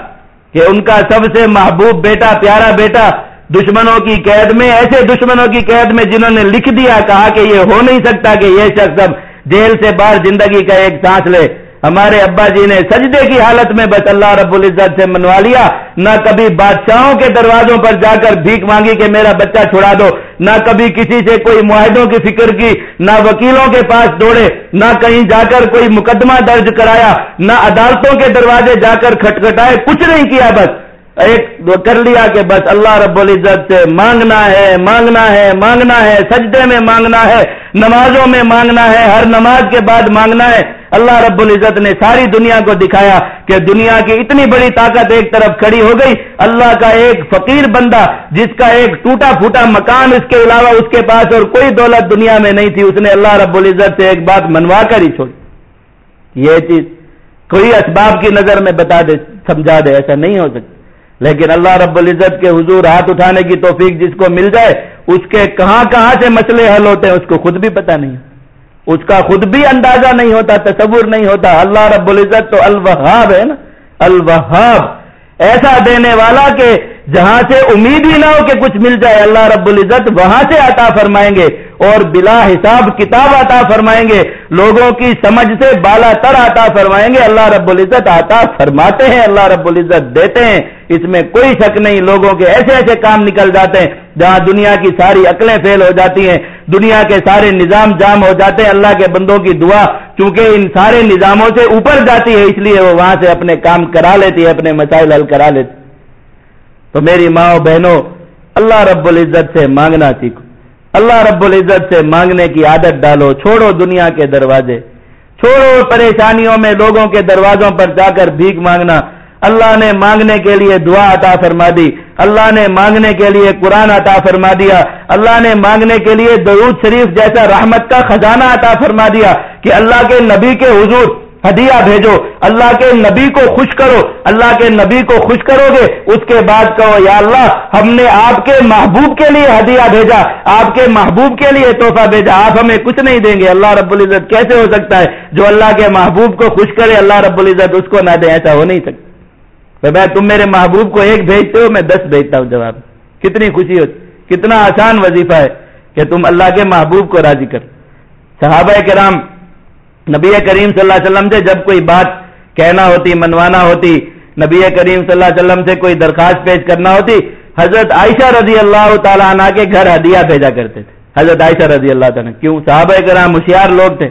کہ ان کا سب سے محبوب بیٹا، پیارا بیٹا دشمنوں کی قید میں، ایسے دشمنوں کی قید میں جنہوں نے لکھ دیا، کہا کہ یہ ہو نہیں سکتا کہ یہ شخص اب جیل سے باہر زندگی کا ایک سانس لے۔ ہمارے ابا جی نے سجدے کی حالت میں بس اللہ رب العزت سے منوا لیا۔ نہ کبھی بادشاہوں کے دروازوں پر جا کر بھیک مانگی کہ میرا بچہ چھڑا دو۔ نہ کبھی کسی سے کوئی معاہدوں کی فکر کی، نہ وکیلوں کے پاس دوڑے، نہ کہیں جا کر کوئی مقدمہ درج کرایا، نہ عدالتوں کے دروازے جا کر کھٹکھٹائے، کچھ نہیں کیا بس۔ ایک کر لیا کہ بس اللہ رب العزت سے مانگنا ہے مانگنا ہے مانگنا ہے، سجدے میں مانگنا ہے، نمازوں میں مانگنا ہے، ہر نماز کے بعد مانگنا ہے۔ اللہ رب العزت نے ساری دنیا کو دکھایا کہ دنیا کی اتنی بڑی طاقت ایک طرف کھڑی ہو گئی، اللہ کا ایک فقیر بندہ جس کا ایک ٹوٹا پھوٹا مکان اس کے علاوہ اس کے پاس اور کوئی دولت دنیا میں نہیں تھی، اس نے اللہ رب العزت سے ایک بات منوا کر ہی چھوڑی۔ یہ چیز کوئی اسباب کی نظر میں بتا دے، سمجھا دے، ایسا نہیں ہو سکتا۔ لیکن اللہ رب العزت کے حضور ہاتھ اٹھانے کی توفیق جس کو مل جائے، اس کے کہاں کہاں سے مسئلے حل ہوتے ہیں، اس کو خود بھی پتا نہیں۔ اس کا خود بھی اندازہ نہیں ہوتا، تصور نہیں ہوتا۔ اللہ رب العزت تو الوہاب ہے نا؟ الوہاب۔ ایسا دینے والا کہ جہاں سے امید ہی نہ ہو کہ کچھ مل جائے، اللہ رب العزت وہاں سے عطا فرمائیں گے۔ اور بلا حساب کتاب عطا فرمائیں گے۔ لوگوں کی سمجھ سے بالا تر عطا فرمائیں گے۔ اللہ رب العزت عطا فرماتے ہیں، اللہ رب العزت دیتے ہیں۔ اس میں کوئی شک نہیں، لوگوں کے ایسے ایسے کام نکل جاتے ہیں جہاں دنیا کی ساری عقلیں فیل ہو جاتی ہیں۔ دنیا کے سارے نظام جام ہو جاتے ہیں۔ اللہ کے بندوں کی دعا چونکہ ان سارے نظاموں سے اوپر جاتی ہے، اس لیے وہ وہاں سے اپنے کام کرا لیتی ہے، اپنے مسائل حل کرا لیتی۔ تو میری ماں بہنوں، اللہ رب العزت سے مانگنا سیکھو۔ اللہ رب العزت سے مانگنے کی عادت ڈالو، چھوڑو دنیا کے دروازے۔ چھوڑو پریشانیوں میں لوگوں کے دروازوں پر جا کر بھیک مانگنا۔ اللہ نے مانگنے کے لیے دعا عطا فرما دی۔ اللہ نے مانگنے کے لیے قرآن عطا فرما دیا۔ اللہ نے مانگنے کے لیے درود شریف جیسا رحمت کا خزانہ عطا فرما دیا کہ اللہ کے نبی کے حضور ہدیہ بھیجو۔ اللہ کے نبی کو خوش کرو۔ اللہ کے نبی کو خوش کرو گے۔ اس کے بعد کہو، یا اللہ، ہم نے آپ کے محبوب کے لیے ہدیہ بھیجا۔ آپ کے محبوب کے لیے تحفہ بھیجا۔ آپ ہمیں کچھ نہیں دیں گے۔ اللہ رب العزت کیسے ہو سکتا ہے؟ جو اللہ کے محبوب کو خوش کرے، اللہ رب العزت اس کو نہ دے۔ ایسا ہو نہیں سکتا۔ میں تم میرے محبوب کو ایک بھیجتے ہو، میں دس بھیجتا ہوں۔ جواب، کتنی خوشی ہوتی کتنا آسان وظیفہ ہے کہ تم اللہ کے محبوب کو راضی کر صحابہ کرام نبی کریم صلی اللہ علیہ وسلم سے جب کوئی بات کہنا ہوتی، منوانا ہوتی، نبی کریم صلی اللہ علیہ وسلم سے کوئی درخواست پیش کرنا ہوتی، حضرت عائشہ رضی اللہ تعالیٰ عنہ کے گھر ہدیہ بھیجا کرتے تھے۔ حضرت عائشہ رضی اللہ تعالیٰ کیوں؟ صحابہ کرام ہوشیار لوگ تھے۔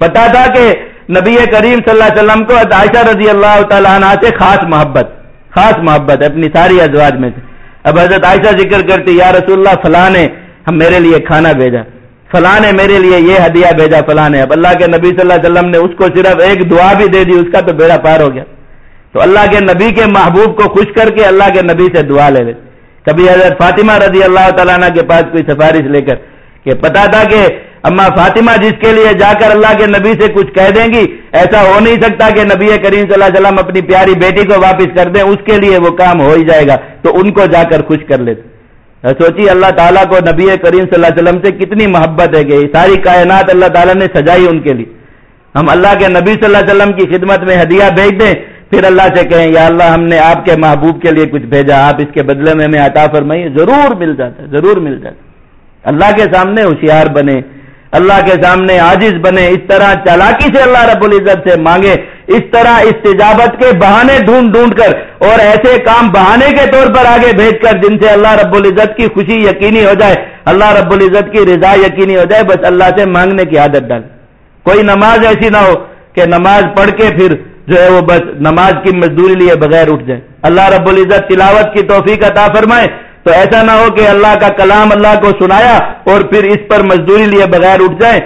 پتا تھا کہ نبی کریم صلی اللہ علیہ وسلم کو عائشہ رضی اللہ تعالیٰ عنہ سے خاص محبت خاص محبت، اپنی ساری ازواج میں سے اب حضرت عائشہ ذکر کرتی یا رسول اللہ، فلاں نے ہم میرے لیے کھانا بھیجا۔ فلاں نے میرے لیے یہ ہدیہ بھیجا فلاں نے۔ اب اللہ کے نبی صلی اللہ علیہ وسلم نے اس کو صرف ایک دعا بھی دے دی، اس کا تو بیڑا پار ہو گیا۔ تو اللہ کے نبی کے محبوب کو خوش کر کے اللہ کے نبی سے دعا لے لے۔ کبھی حضرت فاطمہ رضی اللہ تعالیٰ کے پاس کوئی سفارش لے کر کہ پتا تھا کہ اما فاطمہ جس کے لیے جا کر اللہ کے نبی سے کچھ کہہ دیں گی، ایسا ہو نہیں سکتا کہ نبی کریم صلی اللہ علیہ وسلم اپنی پیاری بیٹی کو واپس کر دیں، اس کے لیے وہ کام ہو ہی جائے گا۔ تو ان کو جا کر خوش کر لیتے۔ سوچی اللہ تعالیٰ کو نبی کریم صلی اللہ علیہ وسلم سے کتنی محبت ہے کہ ساری کائنات اللہ تعالیٰ نے سجائی ان کے لیے۔ ہم اللہ کے نبی صلی اللہ علیہ وسلم کی خدمت میں ہدیہ بھیج دیں، پھر اللہ سے کہیں، یا اللہ ہم نے آپ کے محبوب کے لیے کچھ بھیجا، آپ اس کے بدلے میں ہمیں عطا فرمائی ضرور مل جاتا، ضرور مل جاتا۔ اللہ کے سامنے ہوشیار بنے، اللہ کے سامنے عاجز بنے، اس طرح چالاکی سے اللہ رب العزت سے مانگے۔ اس طرح استجابت کے بہانے ڈھونڈ ڈھونڈ کر اور ایسے کام بہانے کے طور پر آگے بھیج کر جن سے اللہ رب العزت کی خوشی یقینی ہو جائے، اللہ رب العزت کی رضا یقینی ہو جائے، بس اللہ سے مانگنے کی عادت ڈال۔ کوئی نماز ایسی نہ ہو کہ نماز پڑھ کے پھر جو ہے وہ بس نماز کی مزدوری لیے بغیر اٹھ جائے۔ اللہ رب العزت تلاوت کی توفیق عطا فرمائے تو ایسا نہ ہو کہ اللہ کا کلام اللہ کو سنایا اور پھر اس پر مزدوری لیے بغیر اٹھ جائیں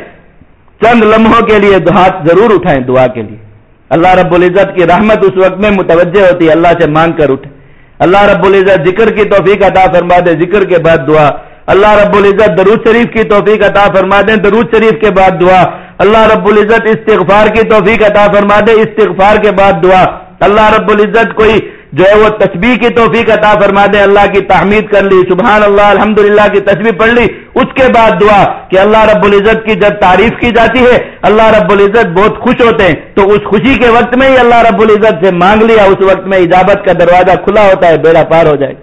چند لمحوں کے لیے ہاتھ ضرور اٹھائیں دعا کے لیے۔ اللہ رب العزت کی رحمت اس وقت میں متوجہ ہوتی ہے، اللہ سے مانگ کر اٹھے۔ اللہ رب العزت ذکر کی توفیق عطا فرما دے، ذکر کے بعد دعا۔ اللہ رب العزت درود شریف کی توفیق عطا فرما دیں درود شریف کے بعد دعا۔ اللہ رب العزت استغفار کی توفیق عطا فرما دے، استغفار کے بعد دعا۔ اللہ رب العزت کوئی جو ہے وہ تسبیح کی توفیق عطا فرما دے، اللہ کی تحمید کر لی، سبحان اللہ الحمد کی تصویر پڑھ لی، اس کے بعد دعا کہ اللہ رب العزت کی جب تعریف کی جاتی ہے، اللہ رب العزت بہت خوش ہوتے ہیں، تو اس خوشی کے وقت میں ہی اللہ رب العزت سے مانگ لیا، اس وقت میں اجابت کا دروازہ کھلا ہوتا ہے، بیڑا پار ہو جائے۔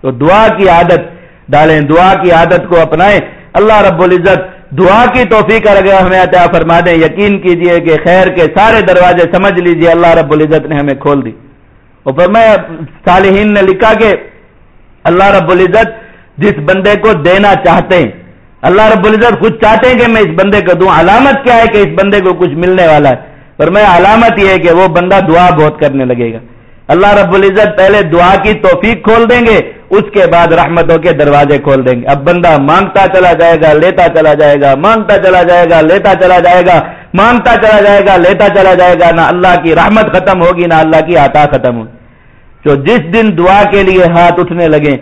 تو دعا کی عادت، ڈالیں، دعا کی عادت کو اپنائیں۔ اللہ رب العزت دعا کی توفیق اگر ہمیں عطا فرما دیں، یقین کیجیے کہ خیر کے سارے دروازے سمجھ لیجیے، اللہ رب العزت نے ہمیں کھول دی۔ اور میں صالحین نے لکھا کہ اللہ رب العزت جس بندے کو دینا چاہتے ہیں، اللہ رب العزت خود چاہتے ہیں کہ میں اس بندے کو دوں۔ علامت کیا ہے کہ اس بندے کو کچھ ملنے والا ہے؟ پر میں علامت یہ ہے کہ وہ بندہ دعا بہت کرنے لگے گا۔ اللہ رب العزت پہلے دعا کی توفیق کھول دیں گے، اس کے بعد رحمتوں کے دروازے کھول دیں گے۔ اب بندہ مانگتا چلا جائے گا، لیتا چلا جائے گا، مانگتا چلا جائے گا، لیتا چلا جائے گا، مانگتا چلا جائے گا، لیتا چلا جائے گا، نہ اللہ کی رحمت ختم ہوگی، نہ اللہ کی عطا ختم ہوگی۔ تو جس دن دعا کے لیے ہاتھ اٹھنے لگے،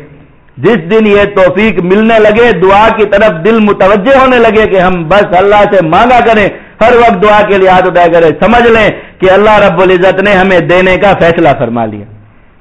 جس دن یہ توفیق ملنے لگے، دعا کی طرف دل متوجہ ہونے لگے کہ ہم بس اللہ سے مانگا کریں، ہر وقت دعا کے لیے ہاتھ اٹھایا کریں۔ سمجھ لیں کہ اللہ رب العزت نے ہمیں دینے کا فیصلہ فرما لیا۔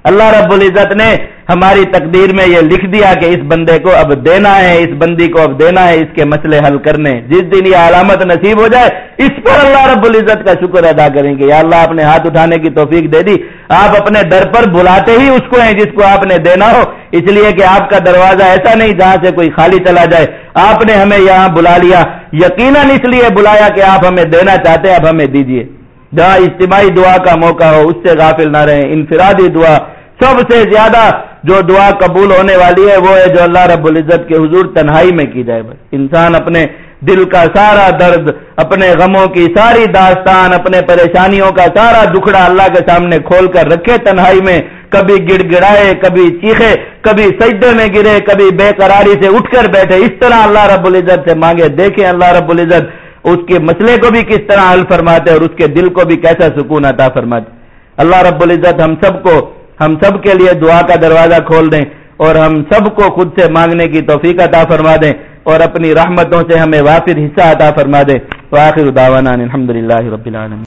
اللہ رب العزت نے ہماری تقدیر میں یہ لکھ دیا کہ اس بندے کو اب دینا ہے، اس بندی کو اب دینا ہے، اس کے مسئلے حل کرنے۔ جس دن یہ علامت نصیب ہو جائے، اس پر اللہ رب العزت کا شکر ادا کریں گے۔ یا اللہ اپنے ہاتھ اٹھانے کی توفیق دے دی۔ آپ اپنے در پر بلاتے ہی اس کو ہیں جس کو آپ نے دینا ہو۔ اس لیے کہ آپ کا دروازہ ایسا نہیں جہاں سے کوئی خالی چلا جائے۔ آپ نے ہمیں یہاں بلا لیا۔ یقیناً اس لیے بلایا کہ آپ ہمیں دینا چاہتے ہیں، اب ہمیں دیجیے جہاں اجتماعی دعا کا موقع ہو، اس سے غافل نہ رہیں۔ انفرادی دعا سب سے زیادہ جو دعا قبول ہونے والی ہے، وہ ہے جو اللہ رب العزت کے حضور تنہائی میں کی جائے۔ بس انسان اپنے دل کا سارا درد، اپنے غموں کی ساری داستان، اپنے پریشانیوں کا سارا دکھڑا اللہ کے سامنے کھول کر رکھے۔ تنہائی میں کبھی گڑ گڑائے کبھی چیخے، کبھی سجدے میں گرے، کبھی بے قراری سے اٹھ کر بیٹھے۔ اس طرح اللہ رب العزت سے مانگے۔ دیکھیں اللہ رب العزت اس کے مسئلے کو بھی کس طرح حل فرماتے اور اس کے دل کو بھی کیسا سکون عطا فرماتے۔ اللہ رب العزت ہم سب کو، ہم سب کے لیے دعا کا دروازہ کھول دیں اور ہم سب کو خود سے مانگنے کی توفیق عطا فرما دیں اور اپنی رحمتوں سے ہمیں وافر حصہ عطا فرما دیں۔ واخر دعوانا الحمدللہ رب العالمین۔